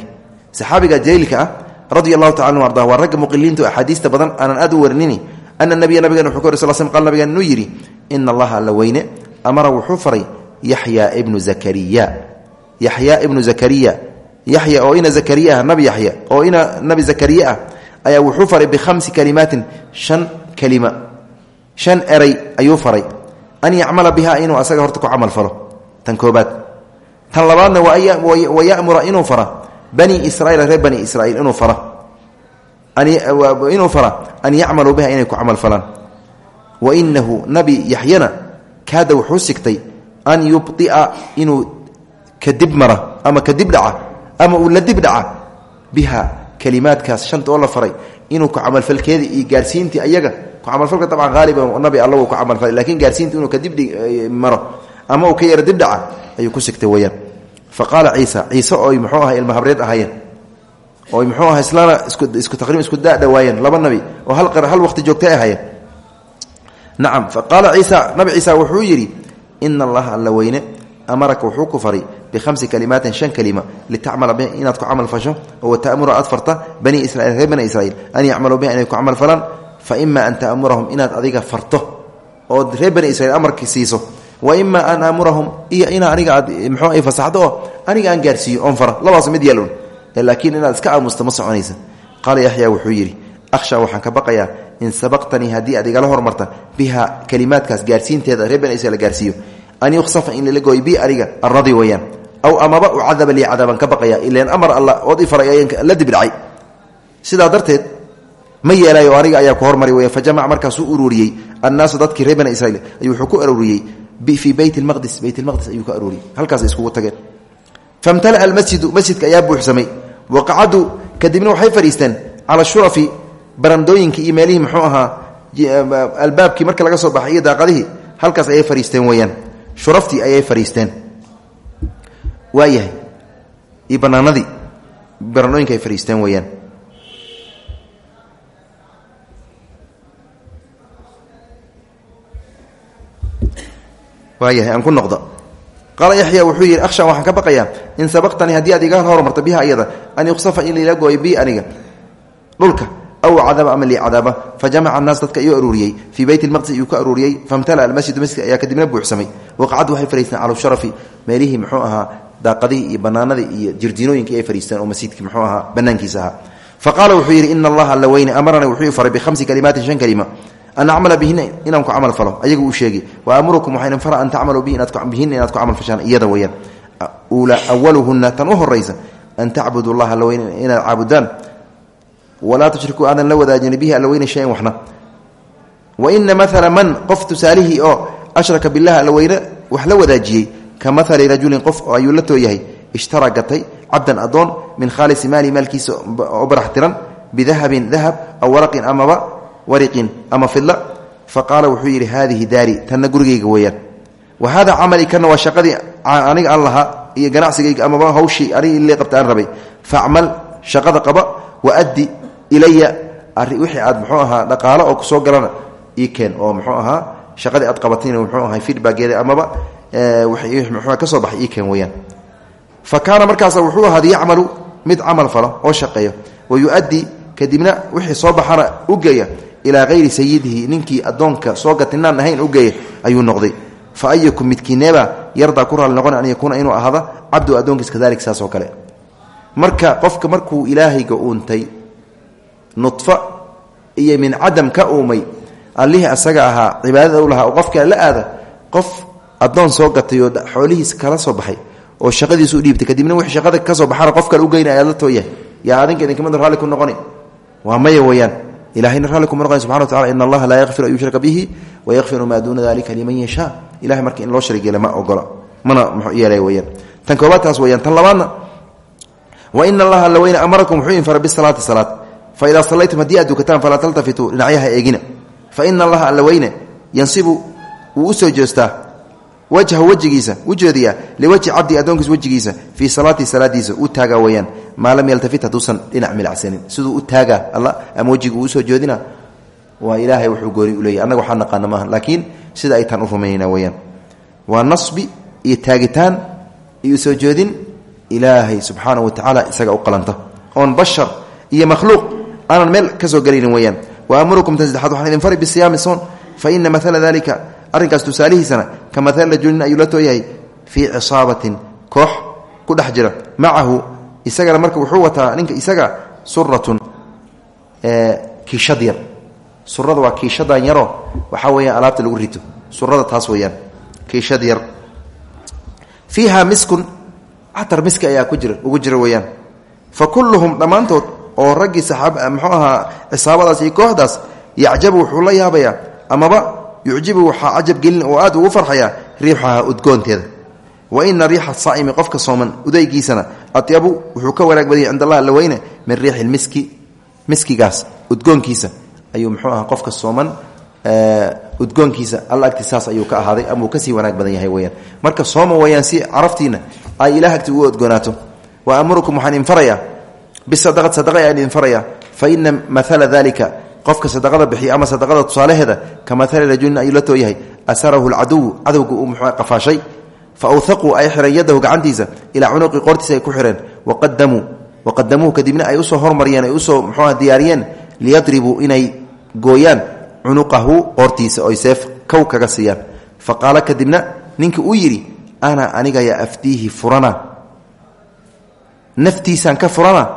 saxaabiga jaliilka ah radia allahu taala anu arda waa ragga muqiliinta axaadiista badan aanan aad u warinini ana nabiya nabigen wuxuu ka wari sal sl qal nabigen inuu yidhi ina allaha alla weyne. Amara wuxuu faray yaxya ibnu zakariya yaxya ibnu zakariya yaxya oo ina zakariya ah nabi yaxya oo ina nabi zakariya ah ayaa wuxuu faray bikhamsi kalimaatin shan kelima. Shan eray ayuu faray. An yacmala biha inuu asaga horta ku camal falo. Tan koobaad. Tan labaadna wa yamura inuu fara. Bani israiil reer bani israiil inuu fara. Inuu fara. An yacmaluu biha inay ku camal falaan. Wa inahu nabi yaxyana kaada wuxuu sigtay an yubia inuu kadib mara ama kadib ama uu la dib dhaca biha kalimaadkaas shanta oo la faray inuu ku camalfalkeeda iyo gaarsiintii ayaga ku camalfalka dabcan haaliba nabi alla uu ku camalfalay laakiin gaarsiinta inuu kadib maro ama uu ka yara dibdhaca ayuu ku sigtay weyaan fa qaala ciisa ciise ooy muxuu aha ilma habreed ahaayeen ooy muxuu aha islaana isku taqriib isku dadhawaayeen laba nabi oo hal hal waqti joogtay ahaayeen. Nacam fa qaala ciisa nabi ciisa wuxuu yidhi ina allaha alla weyne amaraka wuxuu ku faray bihamsi kalimaatin shan kalima litacmala bi inaad ku camal fasho oo watamura aad farta bani israiil reer bani israiil an yacmaluu biha inay ku camal falaan fa ima an taamurahum inaad adiga farto ood reer bani israiil amarki siiso wa ima an aamurahum iyo inaa aniga aad mxuu ay fasaxdo oo aniga aan gaarsiiyo oon fara labaas mid yeelun laakiin inaad iska aamusta ma soconaysa qaala yaxya wuxuu yidhi akhsha waxaan ka baqayaa in sabaqtanii haddii aad igala hormarta biha in lala gooy bi aniga aradi weyaan aw amaba ucadaba lii cadaaban ka baqaya. Ilan amar alla ood i faray la sidaa darteed ma yeelayo aniga ayaa ku hormari weya fajamac markaasuu ururiyey annaasu dadkii reer bani israiil ayuu wuxuu ku aruuriyey fii beyt lmaqdis beyt lmaqdis ayuu ka aruuriyey halkaasay iskugu tageen. Famtala'a almasjidu masjidka ayaa buuxsamay. Waqacaduu kadibna waxay fadhiisteen cala shurafi barandooyinki iyo muxuu ahaa albaabkii marka laga soo baxay iyo halkaas ayay fadhiisteen weyaan shuraftii ayay fadhiisteen waayahay iyo banaanadii barandooyinka ay fadhiisteen weeyaan. Waayahay aan ku noqdo. Qaala yaxya wuxuu yidhi akhsha waxaan ka baqayaa. In sabaqtanii haddii aad iga hormarto biha iyada an yuqsafa in lila gooyo aniga. Dhulka aw cadaaba ama lii cadaaba fajamaca annaas dadka iyuu aruuriyey. Fii beyt lmaqdis iyuu ka aruuriyey. Famtala almasjidu masjidka ayaa kadibna buuxsamay. Waqacaddu waxay fadhiisteen cala sharafi. Meelihii muxuu ahaa daaqadihii iyo banaanadii iyo jirdiinooyinkii ay fadhiisteen oo masjidkii muxuu ahaa banaankiisa ahaa. Fa wuxuu yidhi ina allaha alla amaranii wuxuu faray bihamsi kalimaatin shan kalima. An acmala bihina inaan ku falo. Ayagu uu sheegi wa amurukum waxayna fara an tacmaluu bihina inaad ku camal iyada weyaan awaluhuna tan u an tacbudu llaha alla weyne inaad caabudaan. Walaa tushrikuu aadan la wadaajin bihi alla weyne wa ina maala man qof tusaalihii oo ashraka billahi alla weyne la wadaajiyey ka maali rajulin qof ayuu la tooyahay ishtara gatay cabdan min khaalisi maali maalkiisa oo barax tiran aw waraqin amaba wariqin ama fidla. Fa qaala wuxuu yidhi haadihi daari wa hada camali kana waa shaqadii aniga aan lahaa iyo amaba hawshii aniga ile qabta aan rabay. Shaqada qaba wa addi ilaya wixii aad muxuu ahaa dhaqaalo oo ku soo galana ii keen oo muxuu ahaa shaqadii aad qabatin muxuu ahaa feedbackeeda amaba muxuu ka soo baxay ii keen weeyaan. Fa kaana markaasa wuxuu ahaad yacmalu mid camal falo oo shaqeeyo wa kadibna wixii soo baxana u geeya ilaa hayri sayidihi ninkii addoonka soo gatinaan ahayn u geeya ayuu noqday. Fa ayukum midkiineeba yardaa ku noqon an yakuuna inuu ahaada cabdu addoonkiis kadalik saas oo kale. Marka qofka markuu ilaahayga uuntay nudfa iyo min cadam ka uumay allihii asaga ahaa cibaadada u qofka la aada qof addoon soo gatay oo xoolihiis kala soo baxay oo shaqadiisu dhiibtay kadibna wix shaqada ka soo baxana qof kale u geyna ayaad la tooyahay yaa adinka idinkamid raalli ku noqoni. Waa maya weeyaan. Ilahayna raalli kuma noqonay subxana wa tacala ina allaha laa yakfiru an yushraka bihi wayakfiru maa duuna dalika liman yashaa. Ilahay marka in loo sharig yeela ma mana muxuu yeelay weyaan tan koobaad taas weyaan tan labaadna wa ina allaha alla weyne amarakum wuxuu idin fara bisalaati fa idaa sallaytum haddii aad dukataan falaa taltafituu fa ina allaha alla weyne yansibu wuu u wajhahu wejigiisa u jeediyaa liwajhi cabdi addoonkiis wejigiisa fii salaatii salaadiisa u taagaa weyaan maa lam yaltafit hadduusan dhinac milacsanin. Siduu u taagaa alla ama wejiga uu u soo jeedina waa ilaahay wuxuu gooni u leeyahy annaga waxaa naqaana maaha laakiin sida ay taan u rumaynayna weyaan waa nasbi iyo taagitaan iyo soo jeedin ilaahay subxaana wa tacaala isaga u qalanta. Oon bashar iyo makhluuq aanan meel ka arrinkaas tusaalihiisana ka maali rajulin ayuu la tooyahay fii cisaabatin koox ku dhex jira macahu isagana marka wuxuu wataa ninka isaga suratun kiishad yar. Surada waa kiishadan yaroo waxaa weeyaan alaabta lagu rito. Surada taas weeyaan kiishad yar. Miskun catar miski ayaa ku jira ugu jira weeyaan. Fa kulluhum dhammaantood oo raggii saxaab muxuu ahaa cisaabadaas iyo kooxdaas yacjabu wuxuu la yaabayaa amaba yucjibu waxaa cajab gelin oo aad ugu farxayaa riixaha udgoonteeda. Wa ina riixa saa'imi qofka sooman udaygiisana atyabu wuxuu ka wanaag badaya cind allah alla weyne min riixi miski miskigaas udgoonkiisa. Ayuu muxuu aha qofka sooman udgoonkiisa alla agti saas ayuu ka ahaaday ama uu ka sii wanaag badan yahay weyaan marka sooma weyaan si caraftiina ay ilah agti ugu odgoonaato wa amurukum waxaan idin farayaa bisadaqat sadaqa ayaan qofka sadaqada bixiya ama sadaqada tusaalaheeda ka maali rajulin ayuu la too yahay asarahu lcaduwu cadowga uu muxuu qafaashay fa awhaquu ay xireen yadahu gacantiisa ilaa cunuqi qoortiisa ay ku xireen waqadamuu waqadamuuhu kadibna ay u soo hormariyeen ay u soo muxuuha diyaariyeen liyadribuu inay gooyaan cunuqahu qoortiisa oy seef kow kaga siiyaan. Fa qaala kadibna ninka uu yidhi ana aniga ya afdiihi furana. Naftiisaan ka furana?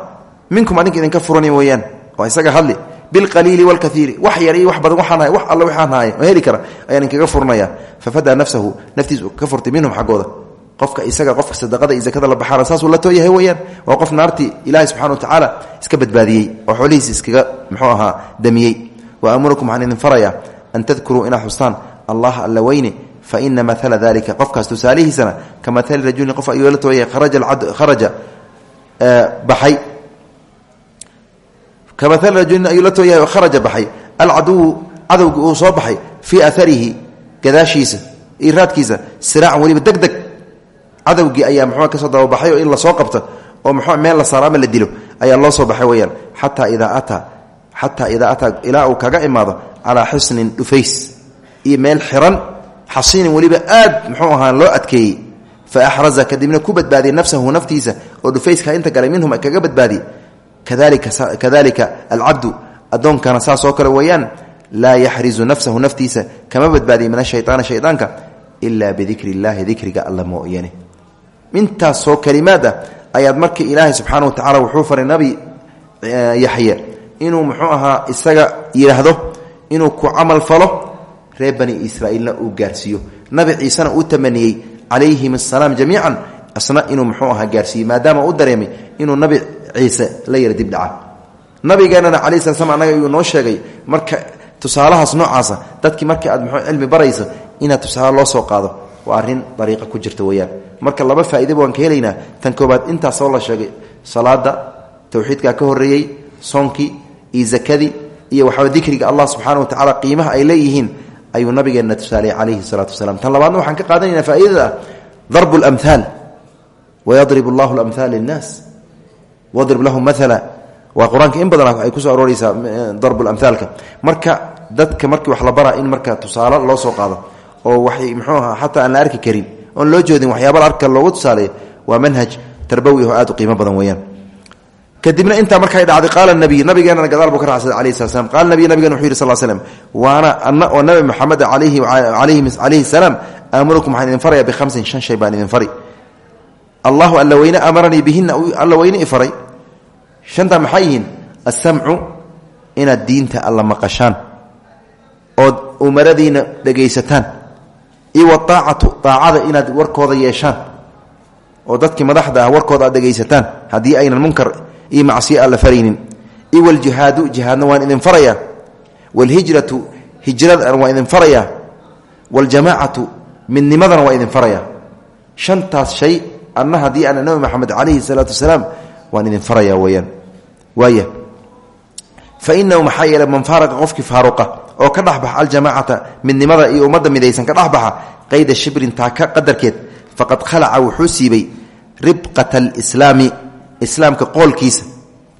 Minkum aninka idinka furani weyaan waa isaga hadli bilqaliili wlkaiiri wax yar wax badan wax alle waxaan ahay oo heli kara ayaan inkaga furnaya fafadaa nafsahu naftiisu ka furtay minhum xaggooda qofka isaga qofka sadaqada iyo zakada la baxaana saasuu la tooyahay weyaan waa qof naartii ilaahay subxana wa tacaala iska badbaadiyey oo xoolihiis iskaga muxuu ahaa damiyey wa amurukum waxaan idin farayaa an tadkuruu inaad xustaan allaha alla weyne fa ina maala dalika qofkaas tusaalihiisana ka maali rajulin qof ayuu la kharaja baxay kamaali rajulin ayuu la tooyahay kharaja baxay alcaduwu cadowgi uu soo baxay fii aarihi gadaashiisa raadkiisa siraacan weliba deg deg cadowgii ayaa muxuu ka soo dababaxay oo in la soo qabto oo muxuu meel la saaro ama la dilo ayaa loo soo baxay weyaan xataa idaa ataa xataa idaa ataa ilaa uu kaga imaado calaa xisnin dhufays iyo meel xiran xasiinin weliba aad muxuu ahaa loo adkeeyey fa axraza kadibna ku badbaadiyey nafsahu naftiisa oo dhufayska inta galay minhum kaga badbaadiyey kadalika alcabdu adoonkana saasoo kale weyaan laa yaxrizu nafsahu naftiisa kama badbaadiy min ashayaani shayaanka ilaa bidikri illaahi dikriga alla mooyane. Intaasoo kalimaad ah ayaad marka ilaahay subxaana watacala wuxuu faray nabi eh, yaxye inuu muxuu ahaa isaga yidhaahdo inuu ku camal falo reer bani israaiilna uu gaarsiiyo. Nabi ciisena uu tamaniyey calayhim asalaam jamiican isna inuu muxuu ciise la yara dib dhaca. Nabigeenana calayi sala slam annaga iyuu noo sheegay marka tusaalahaas noocaasa dadkii marka aad muxuu cilmi barayso inaad tusaale loo soo qaado waa arrin dariiqa ku jirta weeyaan. Marka laba faa'iidaba waan ka helaynaa. Tan koobaad intaasoo la sheegay salaada towxiidkaa ka horreeyey soonkii iyo zakadii iyo waxaa dikriga allah subxaana wa tacaala qiimaha ay leeyihiin ayuu nabigeenna tusaaleyey calayhi salaatu wasalaam. Tan labaadna waxaan ka qaadanaynaa faa'iidada darbu lamhaal wayadrib allahu lamhaal linnaas wadrib lahum maala waa qur'aanka in badan ay ku soo arooreysaa darbulamhaalka marka dadka markii wax la bara in marka tusaale loo soo qaado oo waxay muxuu ahaa xataa aan la arki karin oon loo jeedin waxyaaba la arka loogu tusaaleeyo waa manhaj tarbawi oo aad u qiimo badan weeyaan. Kadibna intaa markay dhacday qaala nabiy nabigeenana gadaal buu ka raacsaday alayhi sala slam qaala nabiy nabigen wuxuu yidhi sal slm waana ana oo nabi moxamed alayhi salaam aamurukum waxaan idin allahu alla weyne amaranii bihina alla weyne i faray. Shantaa maxay yihiin? Alsamcu inaad diinta alla maqashaan. Ood umaradiina dhegaysataan iyo waaacatu aacada inaad warkooda yeeshaan. Oo dadkii madaxda ah warkooda aad dhegaysataan haddii aynan munkar iyo macsiyo alla faraynin. Iyo waljihaadu jihaadna waan idin farayaa. Walhijratu hijradana waan idin farayaa. Waljamaacatu midnimadana waa idin farayaa. Shantaas anna haddii ana nabi maxamed calayhi salaatu wasalaam waan idin faraya weyaan waaya fa inahu maxaa man faaraqa qofkii faaruqa oo ka dhexbaxa aljamaacata midnimada iyo ummadda midaysan ka dhexbaxa qayda shibrin taaka qadarkeed faqad khalaca wuxuu siibay ribqata alislaami islaamka qoolkiisa.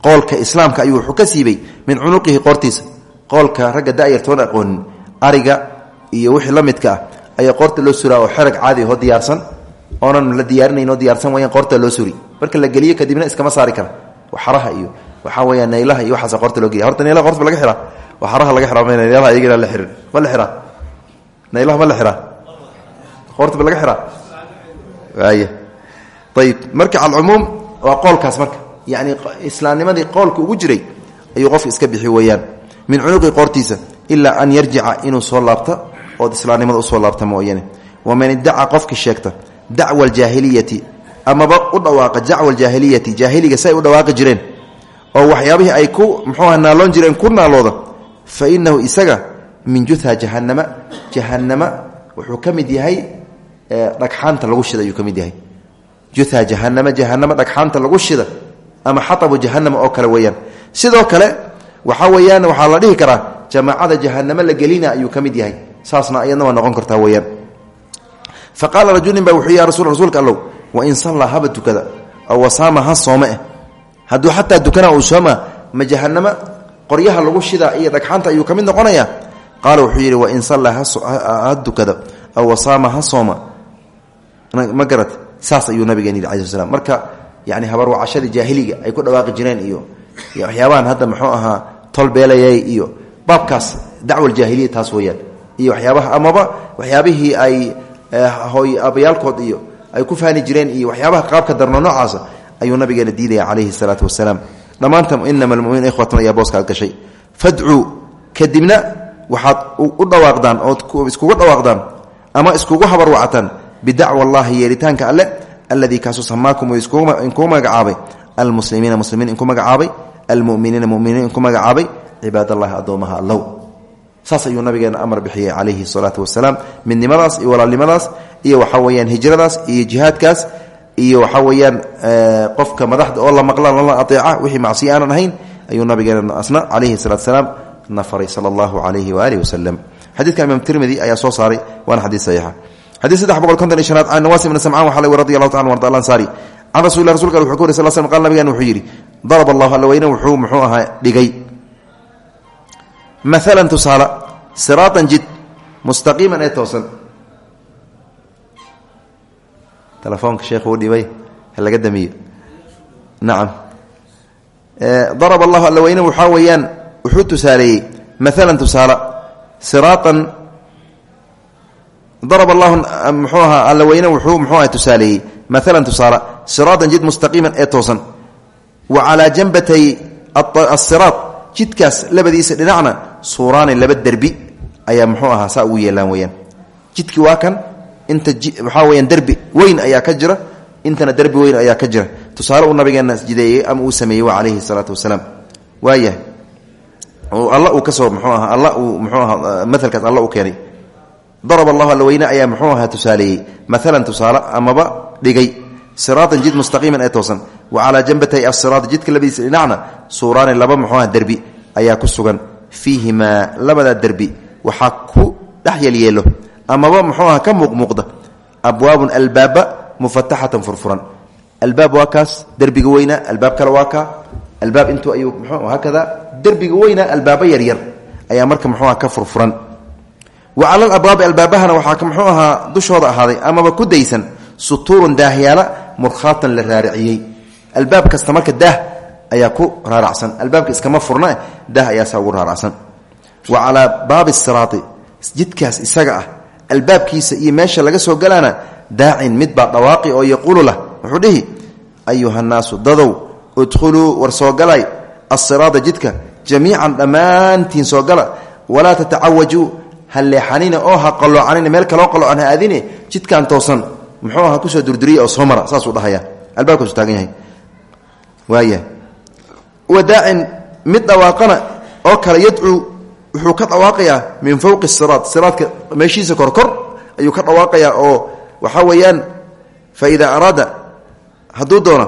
Qoolka islaamka ayuu wuxuu ka siibay min cunuqihi qoortiisa. Qoolka ragga da'yartoona aqoonin ariga iyo wixii la midka ah ayaa qoorta loo suraa oo xerag caadi ahoo diyaarsan oonan la diyaarinayn oo diyaarsan wayaan qoorta loo suri. Marka la geliyo kadibna iskama saari kara xaraha iyo waxaa weya naylaha iyo waxaas qoorta loo geliya horta naylaha qorta laga xiraa. Waa xaraha laga xiraa mayna naylaha iyagana la xirin. Ma la xiraa. Naylaha ma la xiraa. Qoorta laga xiraa. Waaya ayib marka alcumuum waa qoolkaas marka. Yacni islaamnimadii qoolka ugu jiray ayuu qofka iska bixi weeyaan min cunuqi qoortiisa. Ilaa an yarjica inuu soo laabta ood islaamnimada u soo laabta mooyane waman iddaca qofki sheegta dacwa aljaahiliyati amaba u dhawaaqa dacwa aljaahiliyati jaahiliga si ay u dhawaaqi jireen oo waxyaabihii ay ku muxuuha naaloon jireen ku naalooda fa inahu isaga min jutha jahannama jahannama wuxuu ka mid yahay dhagxaanta lagu shida ayuu ka mid yahay jutha jahanama jahanama dhagxaanta lagu shida ama xatabu jahanama oo kale weeyaan sidoo kale waxaa weeyaan waxaa la dhihi karaa jamaacada jahanamo la gelina ayuu ka yahay saasna waa noqon kartaa fa qaala rajulin ba wuxuu ya rasul rasuulka allow wain sallaa haba tukada aw wasaama ha soome. Hadduu xataa dukana uu sooma ma jahanamo qoryaha lagu shidaa iyo dhagxaanta ayuu ka mid noqonaya. Qaala wuxuu yidhi wain sallaa ha dukada aw wasaama ha sooma. Ma garat saas ayuu nabigeen yidhi alai sl marka yani habarwacashadii jaahiliga ay ku dhawaaqi jireen iyo waxyaabahan hadda muxuu ahaa tolbeelayay iyo baabkaas dacwa jaahiliya taas weyaan iyo waxyaabaha amaba waxyaabihii ay hooy abayaalkood iyo ay ku faani jireen iyo waxyaabaha qaabka darno noocaasa ayuu nabigeena diidaya calayhi salaatu wasalaam. Dhammaanta inama almuminiin ikhwatan ayaa booskaad gashay. Fadcuu kadibna waxaad u dhawaaqdaan ood iskugu dhawaaqdaan ama iskugu habarwactaan bidacwa allahi yeeritaanka alle alladii kaasuu samaakum inkuu magacaabay. Almuslimiina muslimiin inku magacaabay. Almuminiina muminiin inku magacaabay. Cibaadallahi addoomaha allow saas ayuu nabigeena amar bixiyey calayhi salaatu wasalaam. Midnimadaas iyo walaalnimadaas iyo waxaa weyaan hijradaas iyo jihaadkaas iyo waxaa weyaan qofka madaxda oo la maqla lala aeeca wixii macsiya aanan ahayn ayuu nabigeena asna calayhi salatu salaam na faray sala allahu calayhi waaalih wasalam xadiidka imaam tirmidi ayaa soo saaray waana xadiid saxiixa xadiid saddex boqol konton iyo shanaad can nawaas ibni samcaan waxa la radi allahu taala arda alansaari can rasulillah rasulka wuxuu ka wari sal slam qal nabigeena wuxuu yidhi darab allahu alla weyne wuxuu muxuu maalan tusaale siraatan jid mustaqiiman ee toosan. Telefoonka sheekhu u dhibay ha laga damiyo. Nacam darab allahu alla weyne waxaa weeyaan wuxuu tusaaleeyey maalan tusaale siraatan darab allahu muxuu ahaa alla weyne wuxuu muxuu aha tusaaleeyey maalan tusaale siraatan jid mustaqiiman ee toosan. Wa suuraani laba derbi ayaa muxuu ahaa saa ugu yeelaan weyaan jidkii waa kan inta waxaa weyaan derbi weyn ayaa ka jira intana derbi weyn ayaa ka jira. Tusaale uu nabigeena jideeyey ama uu sameeyey waa calayhi salaatu wasalaam. Waayahay. Alla uu ka soo mxuu aha alla uu mxuu aha maalkaas alla u keenay. Darab allahu alla ayaa muxuu ahaa tusaaleeyey. Maalan tusaale amaba dhigay. Siraatan jid mustaqiiman ee toosan. Wa calaa janbatay asiraat jidka labadiisa dhinacna suuraani laba muxuu aha derbi ayaa ku sugan fiihimaa labada derbi waxaa ku dhex yelyeelo amaba muxuu aha ka muuqmuuqda abwaabun albaaba mufataxatan furfuran. Albaab waa kaas derbiga weynaa albaab kale waa kaa albaab intuu ayuu mxuu haakada derbiga weynaa albaabo yaryar ayaa marka muxuu aha ka furfuran. Wa cala alabwaabi albaabahana waxaa muxuu ahaa dushooda ahaaday amaba ku daysan sutuurun daahyaala murkhaatan la ayaa ku raaracsan. Albaabka iskama furna daah ayaa saa ugu raaracsan. Wa calaa baabi siraati jidkaas isaga ah albaabkiisa iyo meesha laga soo galaana daacin midbaa dhawaaqi oo yaquulu lah. Wuxuu dhihi ayuha nnaasu dadow udkhuluu war soo galay asiraada jidka jamiican dhammaantiin soo gala walaa tatacawajuu ha leexanina oo ha qaloocanina meel kaloo qaloocan ha aadine jidkan toosan. Muxuu aha ku soo durduriya oo soo mara saasuu dhahaya albaabkaasu taagan yahay wadaacin mid dhawaaqana oo kale yadcuu wuxuu ka dhawaaqayaa min fowqi siraad siraadka meeshiisa korkor ayuu ka dhawaaqayaa oo waxaa weeyaan fa idaa araada hadduu doono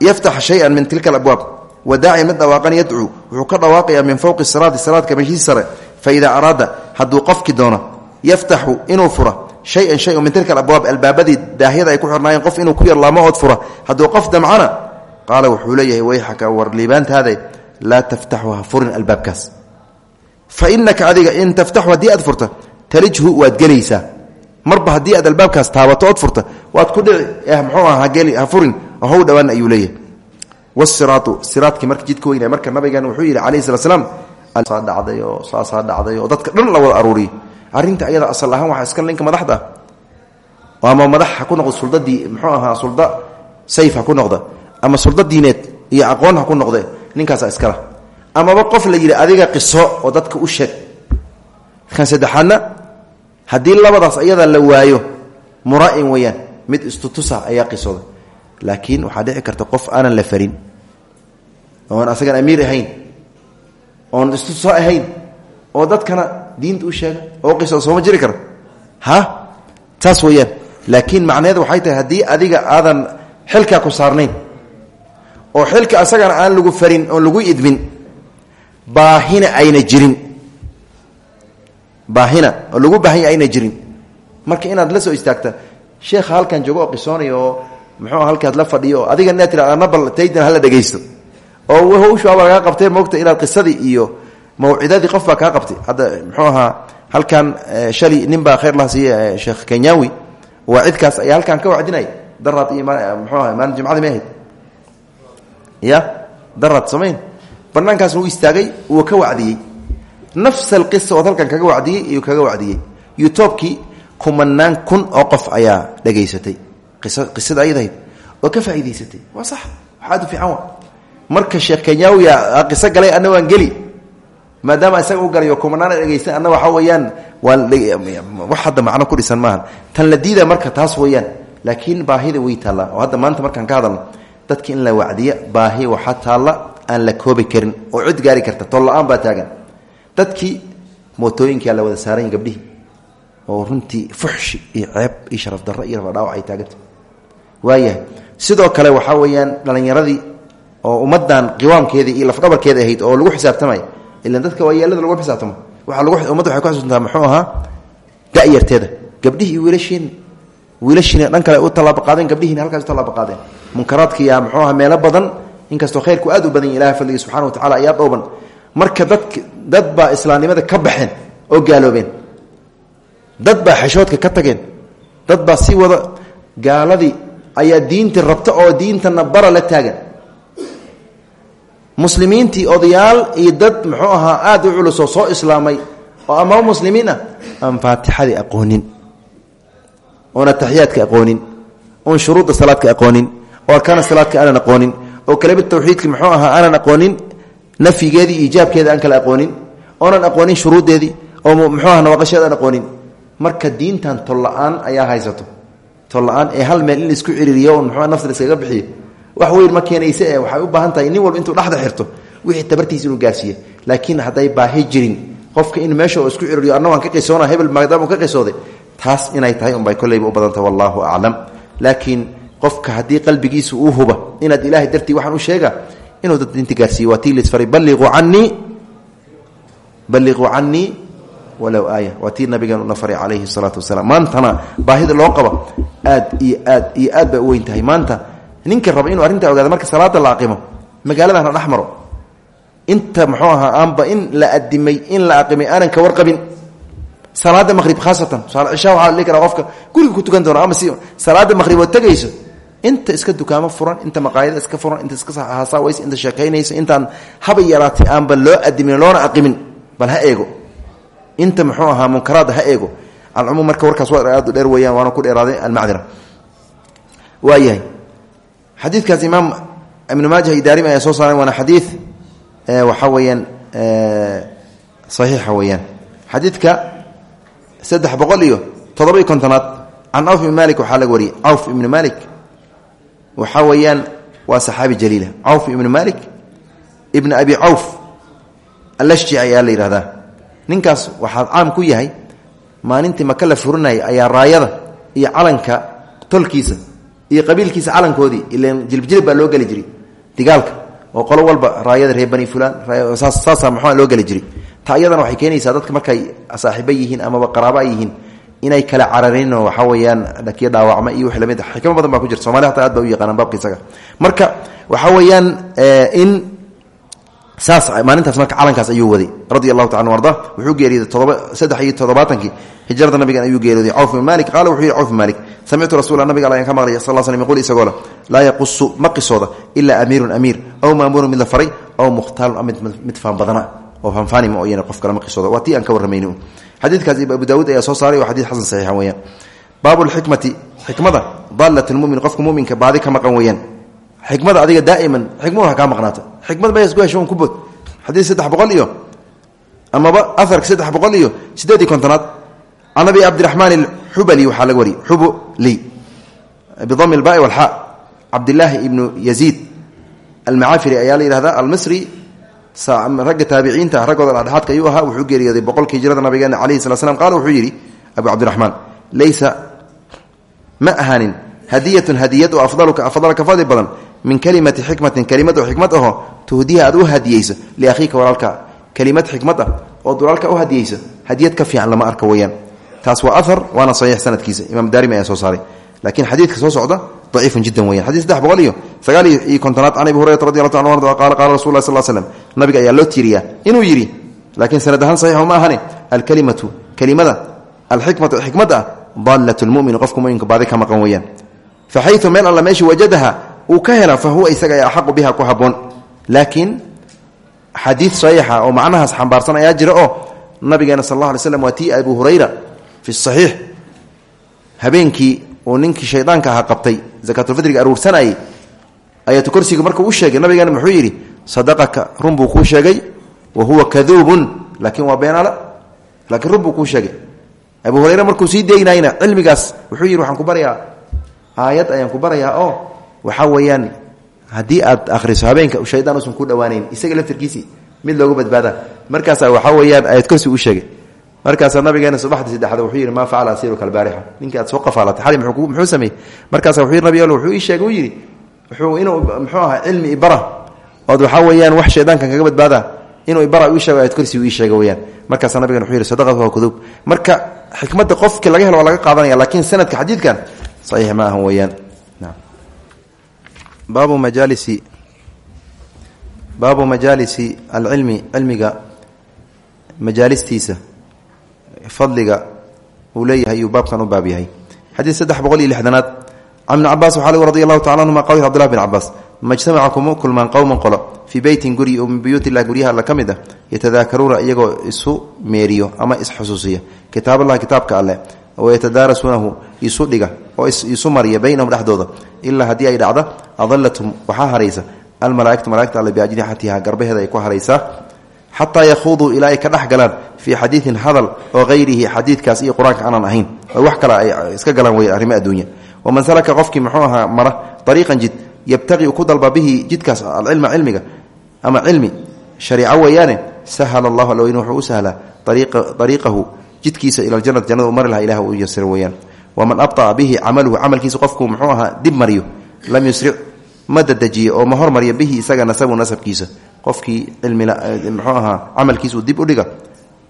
yaftax shayan min tilka alabwaab wadaaci mid dhawaaqana yadcuu wuxuu ka dhawaaqayaa min fowqi siraadi siraadka meeshiisa sare fa idaa araada hadduu qofki doono yaftaxu inuu fura shayan shay min tilka alabwaab albaabadii daahyada ay ku xirnaayeen qof inuu ku yarlaamo qof damcana qaala wuxuu leeyahay wayxaka war liibaantaade laa taftaxu ha furin albaabkaas. Fa inaka adiga in taftaxu haddii aad talijhu waad gelaysaa. Marba haddii aad albaabkaas taabato ood furta ku dhici mxuu ah ha furin how dhawaan ayuu leeyahay. Wasiraatu siraadkii marka jidka weyna marka nabigan wuxuu yidhi calayhi slat slam saa dadka dhan la wada aruuriyey. Arrinta ayada asal ahaan waxaa iska ninka madaxda. Ama madax ha ku noqdo suldadii muxuu ahaa sulda sayf ha ku noqda ama sulda diineed iyo aqoon ha ku noqde ninkaasa iskala. Amaba qof la yidhi adiga qiso oo dadka u sheeg. Kan saddexaadna haddii labadaas ayada la waayo mura'in weeyaan mid istutusa ayaa qisooda. Laakiin waxaa dhici karta qof aanan la farin oon asagan amiir ahayn oon istutusa ahayn oo dadkana diinta u sheega oo qisooda sooma jiri kara ha? Saas weeyaan. Laakiin macnaheedu waxay tahay haddii adiga aadan xilkaa ku saarnayn oo xilka asagana aan lagu farin oon lagu idmin baahina ayna jirin. Baahina oo lagu baahanya ayna jirin. Marka inaad la soo istaagta sheekha halkan joogo oo qisoonayo oo muxuu halkaad la fadhiyo adiga inaad tira nabal taydina hala dhegaysto oo hawshaaba lagaa qabtee moogta inaad qisadii iyo mawcidadii qof baa qabtay hadda muxuu ahaa halkan shali nin baa khayr siiye sheekh kenyawi. Waa cidkaas halkan ka wacdinaya. Daraad iyo mxuu aha maalin jimcadii ma ya daraad samayn. Banaankaasna uu istaagay wuu ka wacdiyey. Nafs alqisa ood halkan kaga wacdiyey iyuu kaga wacdiyey. Youtubekii kumanaan kun oo qof ayaa dhegaysatay. Qisada ayadahayd oo ka faa'idaysatay waa sax waxaad u fiican wa marka sheekh kenyawiya qiso galay anna waan geli. Maadaama isaga u galayo kumanaana dhegaysta anna waxaa weeyaan waa wax hadda ku dhisan maaha tan la diida marka taas weeyaan. Laakiin baahida way taallaa oo hadda maanta markaan ka hadalno dadka in la wacdiya baahi waxaa taalla aan la koobi karin oo cid gaari karta tolla-aan baa taagan. Dadkii mootooyinkaa la wada saarayn gabdhihii oo runtii fuxshi iyo ceeb iyo sharaf darro iyo rabadhaawac ay taaganta waayahay sidoo kale waxaa weeyaan dhallinyaradii oo ummaddan qiwaamkeedii iyo lafdhabarkeeda ahayd oo lagu xisaabtamay ilan dadka waayeelada lagu xisaabtamo waaa ummadda waxay ku xasuusantaa muxuu ahaa ga'yarteeda gabdhihii iyo wiilashiin wiilashiina dhan kale u tallaabaqaadeen gabdhihiina halkaas u tallaabaqaadeen munkaraadkiiya muxuu aha meelo badan. Inkastoo khayrku aad u badan yahy ilahay fadligii subxana wa tacala ayaa dhooban. Marka dad dad baa islaamnimada ka baxeen oo gaaloobeen. Dad baa ka tageen. Dad si wada gaaladii ayaa diintii rabta oo diintana bara la taagan. Muslimiintii odayaal iyo dad muxuu ahaa aad u culusoo soo islaamay oo amaba muslimiin ah aan faatixadii aqoonin. Oon ataxiyaadka aqoonin. Oon shuruudda salaadka aqoonin oo arkaana salaadka aanan aqoonin. Oo kelimad tawxiidki muxuu ahaa aanan aqoonin nafyigeedii iijaabkeeda aan kala aqoonin. Oonan aqoonin shuruuddeedii oo muxuu aha nawaqasheeda aan aqoonin. Marka diintan tolla-aan ayaa haysato. Tolla-aan ee hal meel in la isku ciriiriyo on muxua nafta laiskaga bixiyo wax weyn ma keenayse ee waxay u baahan tahay nin walba intuu dhexda xirto wixii tabartiisa inuu gaarsiiyo laakiin hadday baahi jirin qofka in meesha oo isku ciriiriyo anna waan ka qisoona hebel maadaama ka qisooday taas inay tahay unbay kolleyba u badanta wallahu aclam laakiin qofka haddii qalbigiisu uu huba inaad ilahay dartii waxaan u sheega inuu dad dinta gaarsiiyo waa tii lisfaray balliquu canii balliquu canii walow aaya. Waa tii nabigan una faray calayhi salaatu wasalaam. Maantana baahida loo qaba aad iyo aad iyo aad bay u weyn tahay. Maanta ninka raba inuu arrintaa ogaado marka salaada la aqimo magaaladan ha dhex maro. Inta muxuu ahaa aanba in la adimay in la aqimay aanan ka warqabin. Salaada maqhrib khaasatan cisha waxaa la dhihi karaa qofka guriga ku tukan doona ama si salaada maqhrib oo tegayso inta iska dukaamo furan inta maqaayada iska furan inta iska hasaawaysa inta sheekaynaysa intaan haba yaraatay aanba loo adimin loona aqimin bal ha eego. Inta muxuu ahaa munkaraada ha eego. Alcumuum marka warkaas waa aad dheer weeyaan waana ku dheeraaday almacdira. Waa yahay. Xadiidkaas imaam ibnu maaja idaarimi ayaa soo saaray waana xadiid waxaa weeyaan saxiixa weeyaan. Xadiidka saddex boqol iyo toddoba iyo kontonaad can cawf ibni malik waxaa laga wariyey cawf ibni waxaa weeyaan waa saxaabi jaliila cawf ibni malik ibna abi cawf allashji ayaa la yidhahdaa ninkaas waxaa caam ku yahay maalintii maka la furinayay ayaa raayada iyo calanka tolkiisa iyo qabiilkiisa calankoodii ilan jilbjilib baa loo geli jiray digaalka oo qolo walba raayada reer bani fulan saasaa muxua loo geli jiray. Ta iyadana waxay keenaysaa dadka markay saaxiibo yihiin amaba qaraabo ay yihiin inay kala cararinoo waxaa weeyaan dhakiyo dhaawacma iyo wix la mid xikmo badan baa ku jirta somali hataa aad ba u yaqaanaan baabka isaga. Marka waxaa weeyaan in saas maalintaas marka calankaas ayuu waday. Radi allahu taala arda wuxuu geeriyooday todoba saddex iyo toddobaatankii hijrada nabigan ayuu geeriyooday cawf bin malik qaala wuxuu yihi cawf bin malik samictu rasuula nabiga al ayaan ka maqlay sal slam yqul isagoo le laa yaqusu ma qisooda ilaa amiirun amiir aw maamuurun mid la faray aw mukhtaalun mid mid cabdilaahi ibnu yaziid almacafiri ayaa la yihahdaa almisri ragga taabiciinta raggooda dhexdhexaadka ayuu ahaa wuxuu geeriyooday boqolka hijrada nabigeena calayhi sala slam qaala wuxuu abu cabdiraxmaan laysa ma ahaanin hadiyatun hadiyad oo afdaluka afdal ka fadli badan min kelimati xikmatin kelimad oo aho tuhdiha aad u hadiyeyso liakhiika walaalka kelimad xikmad ah oo dulaalka u hadiyeysa hadiyad ka fiican lama arka weyaan taas waa ahar waana saxiix sanadkiisa. Imaam daarimi ayaa soo saaray. Laakiin xadiidka soo socda daciifun jiddan weyan xadii saddex boqol iyo sagaal iyo kontonaad can abi hurayrata radi allahu ta anu qala qala rasul lah sal slm nabiga ayaa loo tiiriyaa inuu yidhi laakiin sanad ahaan saxiixu ma ahane alkalimatu kelimada alxikmatu xikmadda ah dallat lmumini qofka muminka baadi ka maqan weeyaan. Fa xayu meel alla meesha wajadaha uu ka hela fa huwa isaga ee axaqu biha ku haboon laakiin xadiid saxiixa oo macnahaas xambaarsan ayaa jira oo nabigeena sal uu ninkii shaydaanka ahaa qabtay zakaatulfidriga aruursanayay ayaatu korsiga markuu u sheegay nabigeena muxuu yidhi sadaqaka run buu kuu sheegay wa huwa kaduubun. Laakiin waa beenala laakiin run buu kuu sheegay. Abu hurayre markuu sii daynayna cilmigaas wuxuu yidhi waxaan ku barayaa aayad ayaan ku barayaa oo waxaa weeyaan haddii aad akhriso habeenka shaydaan usan ku dhawaanayn isaga laftirkiisii mid looga badbaada markaasaa waxaa weeyaan ayad korsi u sheegay markaasaa nabigeena subaxdii saddexaad wuxuu yidhi maa facala asiiruka albaarixa. Ninkii aad soo qafaalatay xali muxuu sameeyey. Markaasa wuxuu yidhi nabi wuxuu ii sheegay u yidhi wuxuu inuu muxuu ahaa cilmi ibara ood waxaa weeyaan wax shaydaankan kaga badbaada inuu ibara ii sheego ayad korsi ii sheega weyaan markaasaa nabigen wuxuu yidhi sadaqat waa kudub. Marka xikmadda qofki laga helo laga qaadanaya laakiin sanadka xadiidkan saxiix ma ahan weeyaan. Baabu majaalisi baabu majaalisi alcilmi cilmiga majaalistiisa fadliga uu leeyahay iyuu baabkan u baab yahay. Xadiid saddex boqol iyo lixdanaad. Can ibni cabaas waxaa lg radi allahu tacala anhuma qawli cbdullah bin cabaas majtamaca kuma kulmaan qowman qolo. Fii beytin guri oo min buyuut illah guryaha alla ka mid ah yatadaakaruuna iyagoo isu meeriyo ama isxusuusiya kitaaballahi kitaabka alleh oo yatadaarasuunahu isu dhiga oo isu mariya baynahum dhexdooda. Ilaa haddii ay dhacda adalathum waxaa haraysa. Almalaaigtu malagta alle biajnixatiha garbaheeda ay ku haraysaa xataa yahuuduu ilaa ay ka dhex galaan fii xadiidin hadal oo hayrihi xadiidkaas iyo qur'aanka aanan ahayn. Wax kale ay iska galaan wey arrimo adduunya. Waman salaka qofkii muxuu ahaa mara ariiqan jid yabtaqi ku dalba bihi jidkaas alcilma cilmiga ama cilmi shariico weeyaane sahala allahu alweyn wuxuu u sahlaa ariiqahu jidkiisa ila ljanati jannada u mari laha ilah u yasiro weyaan waman abطa'a bihi camaluhu camalkiisa qofkuu muxuu ahaa dib mariyo lam yusric ma dadejiyo oo ma hormariyo qofkii cilmimxuu ahaa camalkiisuu dib u dhiga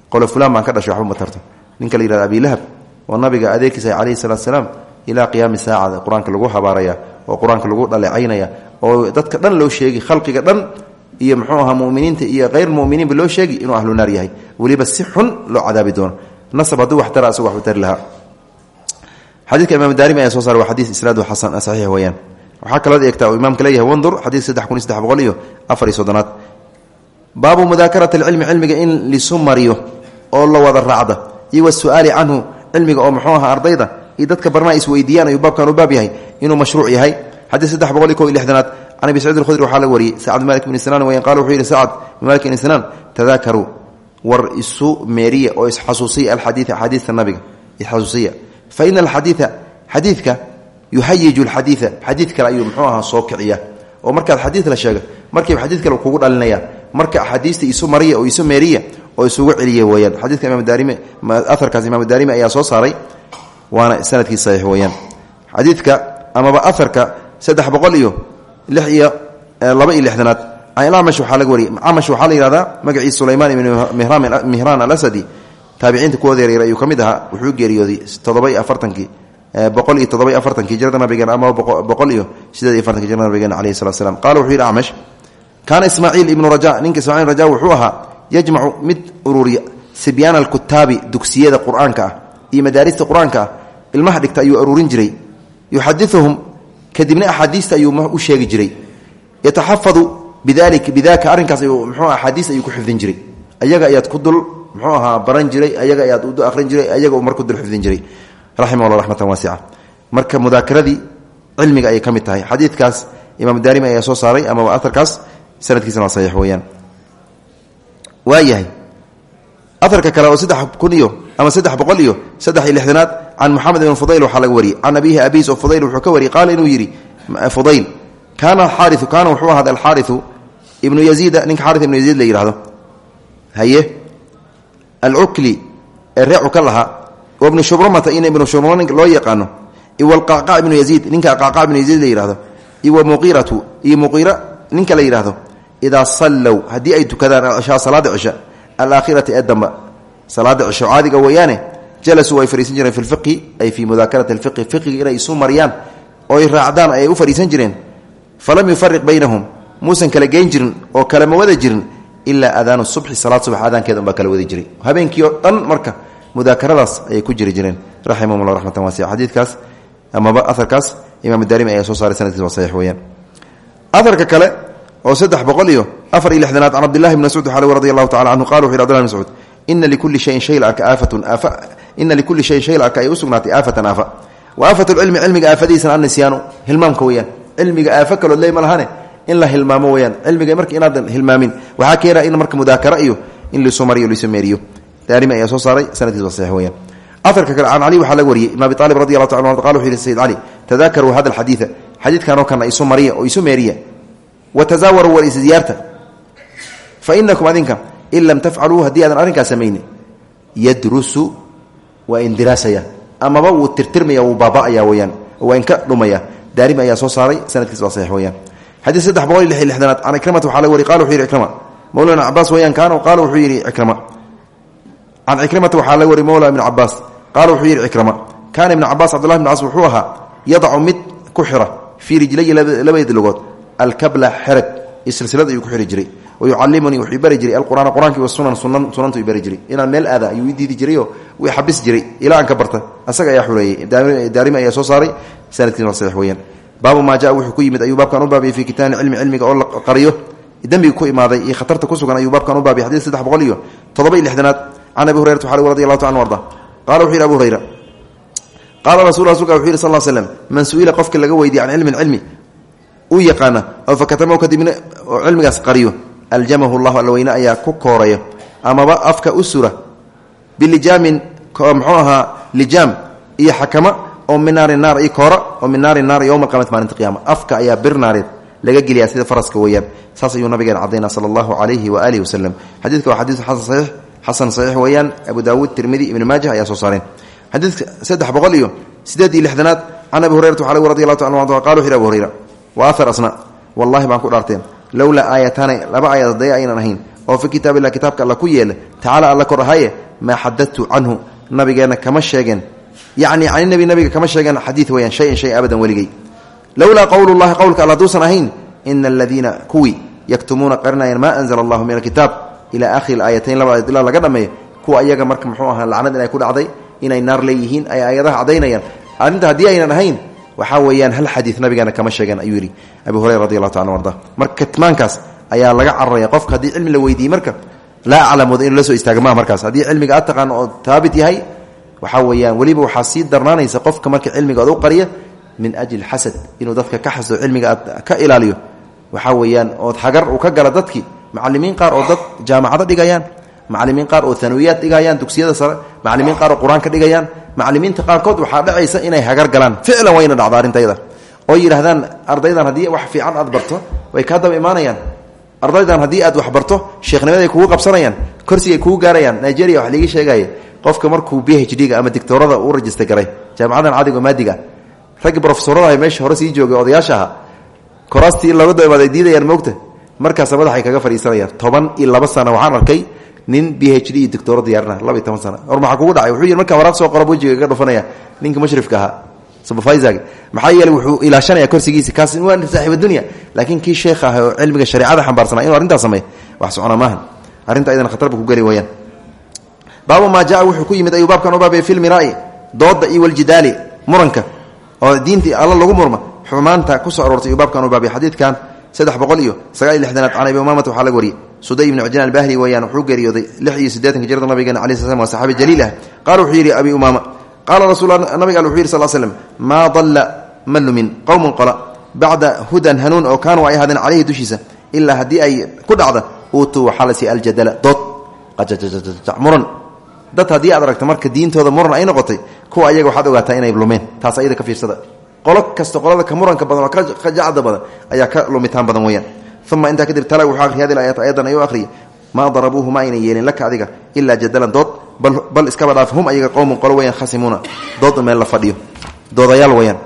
qolo fulaan baan ka dhashay waxba ma tarto. Ninka la yihahdo abilahab oo nabiga adeerkiisa calayhi salatu salaam ilaa qiyaami saacada qur'aanka lagu habaaraya oo qur'aanka lagu dhaleecaynaya oo dadka dhan loo sheegi khalqiga dhan iyo muxuu ahaa muminiinta iyo hayr muminiinba loo sheegi inuu ahlu naar yahay. Weliba si xun loo cadaabi doono. Nasab wax tara asagu waxu tari lahaa. Xadiidka imaam daarimi ayaa soo saaray waa isnaadu xasan saxiix weeyaan waxaa kalood eegtaa uu imaamka leeyahay wandur xadiid saddex iyo saddex boqol iyo afar iyo soddonaad. In lisu mariyo oo la wada raacda iyo wasu'aali canhu cilmiga oo muxuu ahaa ardayda iyo dadka barnaa isweydiiyaan ayuu baabkan u baab yahay inuu mashruuc yahay. Xadiid saddex iyo kow iyo lixdanaad can abi saciid alkhudri waxaa laga wariyey sacad malik bni sinaan weyan qala wuxuu yidhi sacad malik bni sinaan tadaakaruu war isu meeriya oo isxasuusiya alxadiida axaadiista nabiga isxasuusiya fa ina alxadiida xadiidka yuhayiju alxadiida xadiid kale ayuu muxuu ahaa soo kiciya. Oo markaad xadiid la sheega markiiba xadiid kale kugu dhalinaya marka axaadiista isu mariya oo isu meeriya oo isugu celiya weyaan xadiidka imaam daarimi aharkaas imaam daarimi ayaa soo saaray waana sannadkii saxiix weyaan xadiidka amaba aharka saddex boqol iyo lix iyo laba iyo lixdanaad. Amash waxaa laga wariyay amash waxaa la yihahdaa magaciisa sulaymaan ibn mihraan alasadi. Taabiciinta kuwooda yaryar ayuu ka mid wuxuu geeriyooday toddoba iyo afartankii boqol iyo toddoba iyo afartankii jirada nabigeena ama boqol iyo sideed iyo afartankii jirada nabigeena alayhi salatu slam qala wuxuu yidhi amash kaana ismaaciil ibnu raja ninka ismaaciil raja wuxuu ahaa yajmacu mid ururiya sibyaana alkutaabi dugsiyada qur'aanka ah iyo madaarista qur'aanka ah. Ilmaha dhigta ayuu aruurin jiray. Yuxadiuhum kadibna axaadiista ayuu u sheegi jiray. Yataxafadu bidali bidaka arrinkaas ayuu mxuu axaadiis ayuu ku xifdin jiray. Ayaga ayaad ku dul muxuu ahaa baran jiray ayaga ayaad udu akhrin jiray ayaga uu mar ku dul xifdin jiray raximah llah raxmatan waasica marka mudaakaradii cilmiga ayay ka mid tahay xadiidkaas imaam daarimi ayaa soo saaray amaba aarkaas sanadkiisana waa saxiix weeyaan. Waayahay aarka kale oo saddex kun iyo ama saddex boqol iyo saddex iyo lixdanaad can moxamed ibn fudayl waxaa laga wariyey. Can abiihi abiis oo fudayl wuxuu ka wariyey qaala inuu yidhi fudayl kaana alxaariu kaana wuxuu ahaaday alxaariu ibnu yaziida ninka xari ibnu yaziid la yidhahdo haye alcukli ee reecu ka lahaa wa ibnu shubrumata in ibnu shubruma loo yaqaano. Iwalqacqac ibnu yaziid ninka qacqac ibnu yaziid la yidhahdo iwa muqiiratu iyo muqiira ninka la yidhaahdo idaa sallow haddii ay tukadaan alcishaa salaada cisha alaakhirati ee damba salaada cisho caadiga weeyaane jalasuu way fariisan jireen fi lfiqhi ay fii mudaakarati alfiqhi fiqiga inay isu mariyaan oy raacdaan ayay u fadhiisan jireen. Falam yufariq baynahum muusan kala geyn jirin oo kalama wada jirin ilaa aadaanu subxi salaad subax aadaankeeda unbaa kala oo dhan marka mudaakaradaas ayay ku jiri jireen. Raximahumullah raxmatan waasica xadiidkaas amaba aharkaas imaam daarimi ayaa soo saaray sanadkiis waa weeyaan. Aharka kale oo saddex boqol iyo afar iyo lixdanaad can cabdillahi bn mascuud xalewi radi allahu tacala canhu qala wuxu yhi abdillah bn likulli shayin shay la arka aafatun aafa ina likulli shayin shay la arka ay u sugnaatay aafatan aafa. Wa aafat lcilmi cilmiga aafadiisan annisyaanu hilmaamka weeyaan. Cilmiga aafo kalood ley ma lahane in la hilmaamo weyaan marka inaadan hilmaamin waxaa keena in marka mudaakara iyo in lisu mariyo lisu meeriyo daarimi ayaa soo saaray sanadkiis waa saxiix weyaan aharka kale can cali waxaa laga wariyey ibn abi aalib radi allahu taala anu qala wuxu yihi sayid cali tadaakaruu hada alxadiida xadiidkanoo kana isu mariya oo isu meeriya wa tasaawaruu war is ziyaarta fa inakum adinka in lam tafcaluu haddii aadan arrinkaas samayni yadrusu waa indiraasaya amaba wuu tirtirmaya wuu baaba'aya weyaan waa inka dhumaya daarimi ayaa soo saaray sanadkiis waa saxiix weyaan xadii saddex boqol iyo lix iyo lixdanaad can ikrimata waxaa laga wari qala wuxuu yidhi ikrima mawlana cabaas weyaan kaano qaala wuxuu yidhi ikrima can cikrimata waxaa laga wari mawla ibni cabaas qaala wuxuu yidhi cikrima kaana ibnu cabaas cabdullahi bn cas wuxuu ahaa yadacu mid ku xira fii rijlayi labadeed lugood alkabla xerag iyo silsilad ayuu ku xiri jiray wa yucalimunii wuxuu bari jiray alqur'aana qur'aanki wasunan sunan sunantu i bari jiray inaan meel aada ayuu i diidi jirayoo wii xabis jiray ilaa aan ka barta asaga ayaa xureeyey daarimi ayaa soo saaray sanadkiis waa saxiix weyaan baabu maa jaa wuxuu ku yimid ayuu baabkan u baabiyey fii kitaabi cilmi cilmiga oo la can abi hurayrata waxaa radi allahu ta an arda qala wuxuu yidhi abu hurayra qaala rasul rasulka wuxu yidhi sal slm man su'ila qofka laga weydiye can cilmin cilmi uu yaqaana oo fakatamahu kadibna oo cilmigaas qariyo aljamahu llahu alla weyne ayaa ku kooraya amaba afka u sura bilijaamin muxuu ahaa lijaam iyo xakama oo min naari naar i koora oo min naari naar yowma alqiyamati maalinta qiyama afka ayaa bir naareed laga geliyaa sida faraska weeyaan saas ayuu xasan saxiix weeyaan abu daawuud tirmidi ibni maajah ayaa soo saareen xadiidka saddex boqol iyo sideed iyo lixdanaad can abi hurayrata waxa radi allahu taala anhu qala wuxu yhi abu hurayra wa ahar asna wallahi baan ku dhaarteen lowlaa aayataani laba aayad hadday aynan ahayn oo fi kitaab illah kitaabka alla ku yeela tacaala alla kor ahaye maa xadadtu canhu nabigeenna kama sheegeen. Yacni cani nebi nabiga kama sheegeen xadiid weyaan shayan shay abadan weligey lowlaa qowlu llahi qowlka alla haduusan ahayn ina aladiina kuwii yaktumuuna qarinayaan maa anzala allahu min alkitaab ilaa akhiri aayatayn laba aayad laga dhameeyo kuwa iyaga marka muxuu ahaa lacnad inay ku dhacday inay naar leeyihiin ay aayadaha caddaynayaan. Arrinta haddii aynan ahayn waxaa weeyaan hal xadiid nabigeena kama sheegeen ayuu yidhi abu hurayra radi taala arda. Marka kitmaankaas ayaa laga cararaya qofka haddii cilmi la weydiiyey marka laa aclamooda inuu la soo istaaga markaas. Haddii cilmiga aad oo taabit yahay waxaa weeyaan weliba waxaa sii darnaanaysa qofka marka cilmiga ood u min ajli xasad inuu dadka ka xasdo cilmiga ka ilaaliyo. Waxaa weeyaan ood hagar uu ka gala dadkii macalimiin qaar oo dad jaamacado dhigayaan macalimiin qaar oo anawiyaad dhigayaan dugsiyada sare macalimiin qaar oo qur'aanka dhigayaan. Macalimiinta qaarkood waxaa dhacaysa inay hagar galaan. Ficlan wayna dhacda arrintayda oo yidhaahdaan ardaydan haddii wax fiican aad barto way kaa daba imaanayaan. Ardaydan haddii aad wax barto sheekhnimaday kugu qabsanayaan korsigay kugu gaarayaan nigeria wax liigi sheegaya qofka markuu b h d-ga ama dictorada u rajista garay jaamacadan cadigo maadiga raggi rofesorada meesha hore sii joogay odayaasha koraastii looga daimaad ay diidayaan moogta markaasa madaxay kaga fadhiisanayaan toban iyo laba sano. Waxaan arkay nin b iyo dictoro diyaarina laba iyo toban maxaa kugu dhacay? Wuxuu yidhi markaa waraaq soo qoro wejiga kaga dhufanaya. Ninka mushrifka ahaa supervisag maxaa yeeley wuxuu ilaashanaya korsigiisa kaas waa saaxiib dunya. Laakiin kii sheekh ah oo cilmiga shareecada xambaarsanaa inu arrintaas sameey wax socona maahan. Arrinta aydan khatarba ku geli wayaan. Baabu maa jaa wuxuu ku yimid ayuu baabkan u baabay fi lmiraai dooda iyo waljidaali muranka oo diintii alla lagu murma xumaanta ku soo aroortay ayuu baabkan u baabay xadiidkan saddex boqol iyo sagaal iyo lixdanaad can abi umaamata waxaa laga wariyey. Suday ibnu cujlaan albahli weeyaan wuxuu geeriyooday lix iyo siddeetanka jirada nabigeena cala sl slam waa saxaabi jaliil ah qaala wuxuu yidhi abi umaama qaala rasul nabiga al wuxuu yidhi sal slm maa dalla ma lumin? Qowmun qola bacda hudan hanuun oo kaanuu ay ahaadeen caleyhi dushiisa ilaa haddii ay ku dhacda uutuu waxaa la siiy aljadala. Aad aragto marka diintooda muran ay noqotay kuwa ayaga ka qolo kasta qolada ka muranka badan oo ka jacda badan ayaa ka lumitaan badan weyaan uma intaa kadib tala wuxuu akhriy hadi ayat ayadan ayuu akhriyay maa darabuuhu ma aynan yeelin laka adiga ilaa jadalan dood bal iskaba dhaaf hum ayaga qowmun qolo weyaan khasimuuna. Dood meel la fadhiyo. Doodayaal weyaan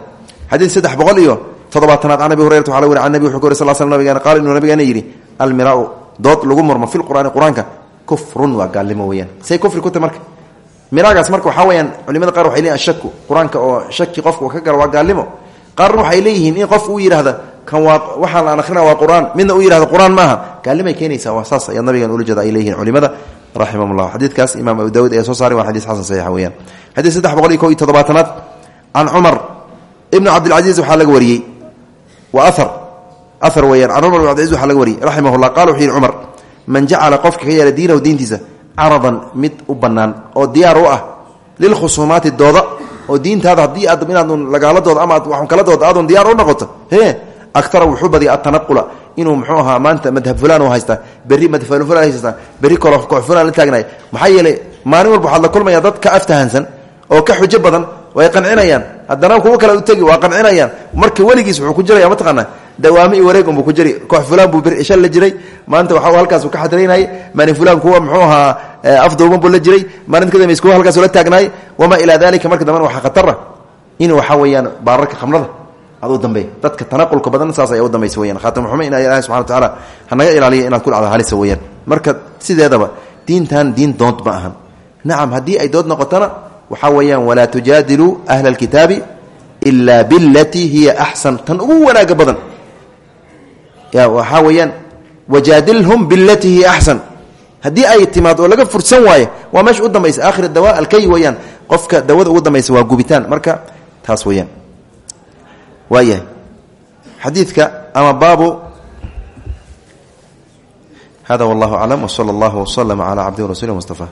xadiid saddex boqol iyo toddobaatanaad can abi hurayrata waxa la weri can nabi wuxuu ka wari sal sl nabigeena qaala inuu nabigeena yidhi almiraau dood lagu murmo fi lqur'aani qur'aanka kufrun waa gaalnimo weyaan say kufri ku marka miraagaas marka waxaa weyaan culimada qaar waxay leeyihiin ashaku qur'aanka oo shaki qofka uu ka galo waa gaalnimo. Waxay leeyihiin in qof uu yidhaahda kan waa waxaan aan akhrina waa qur'aan. Midna uu yihahdo qur'aan maaha. Gaalnimay keenaysaa waa saas ayaa nabigan ula jeeda ay culimada raximahum llah imaam abu daawud ayaa soo saaray waa xadis xasan saxiixa weyaan xadiis saddex boqol iyo ko iyo toddobaatanaad can cumar ibnu cabdilcasiis laga wariyey. Waa ahar ahar weyaan can cumar ibn cabdilcaziz waxaa laga wariyey. Raximah llah qala wuxuu cumar man jacala qofka ka diinahu diintiisa caradan mid u bannaan oo diyaar u ah lilkhusuumaati dooda oo diintaada haddii aad inaadun lagaaladooda ama aad kala dooda aadun diyaar u noqoto he agara wuxuu badiya atanaqula inuu mxuu ahaa maanta madhab fulan u haystaa berri madhab fulan haystaa berri koox fulan la taagnay maxaa yeelay maalin walba waxaad la kulmaya dad ka aftahansan oo ka xujo badan way qancinayaan haddana kuwo kale u tegi waa qancinayaan marka weligiis wuxuu ku jiraya mataqaanaa dawaami iyo wareeg unbuu ku jiri. Koox fulan buu shal la jiray. Maanta waxa halkaasu ka xadiraynayay maalin fulan kuwa muxuu ahaa afduuban buu la jiray. Maalinta ka dambeys kuwa halkaasu la taagnaay wamaa ilaa dalika marka dambena waxaa khatara in waxaa weeyaan baararka khamrada. Ad u dambeey dadka tanaqulka badan saas ayaa u dambaysa weyaan khaatamxume in ilahi subxana wa tacaala hanaga ilaaliya inaad ku dhacdo halisa weyaan marka sideedaba diintan diin dood ma ahan. Nacam haddii ay dood noqotona waxaa weeyaan walaa tujaadiluu ahla alkitaabi ilaa bilatii hiya axsan tan ugu wanaaga badan waxaa weeyaan wajaadilhum bilatii hiya axsan haddii ay timaad oo laga fursan waayo waa meesha u dambaysa. Aakhir dawa alkay weyaan qofka dawada ugu dambaysa waa gubitaan. Marka taas weyaan waayahay xadiidka ama baabu hada wallahu aclam wsala allahu wslama cala cabdihi rasuuli mustafa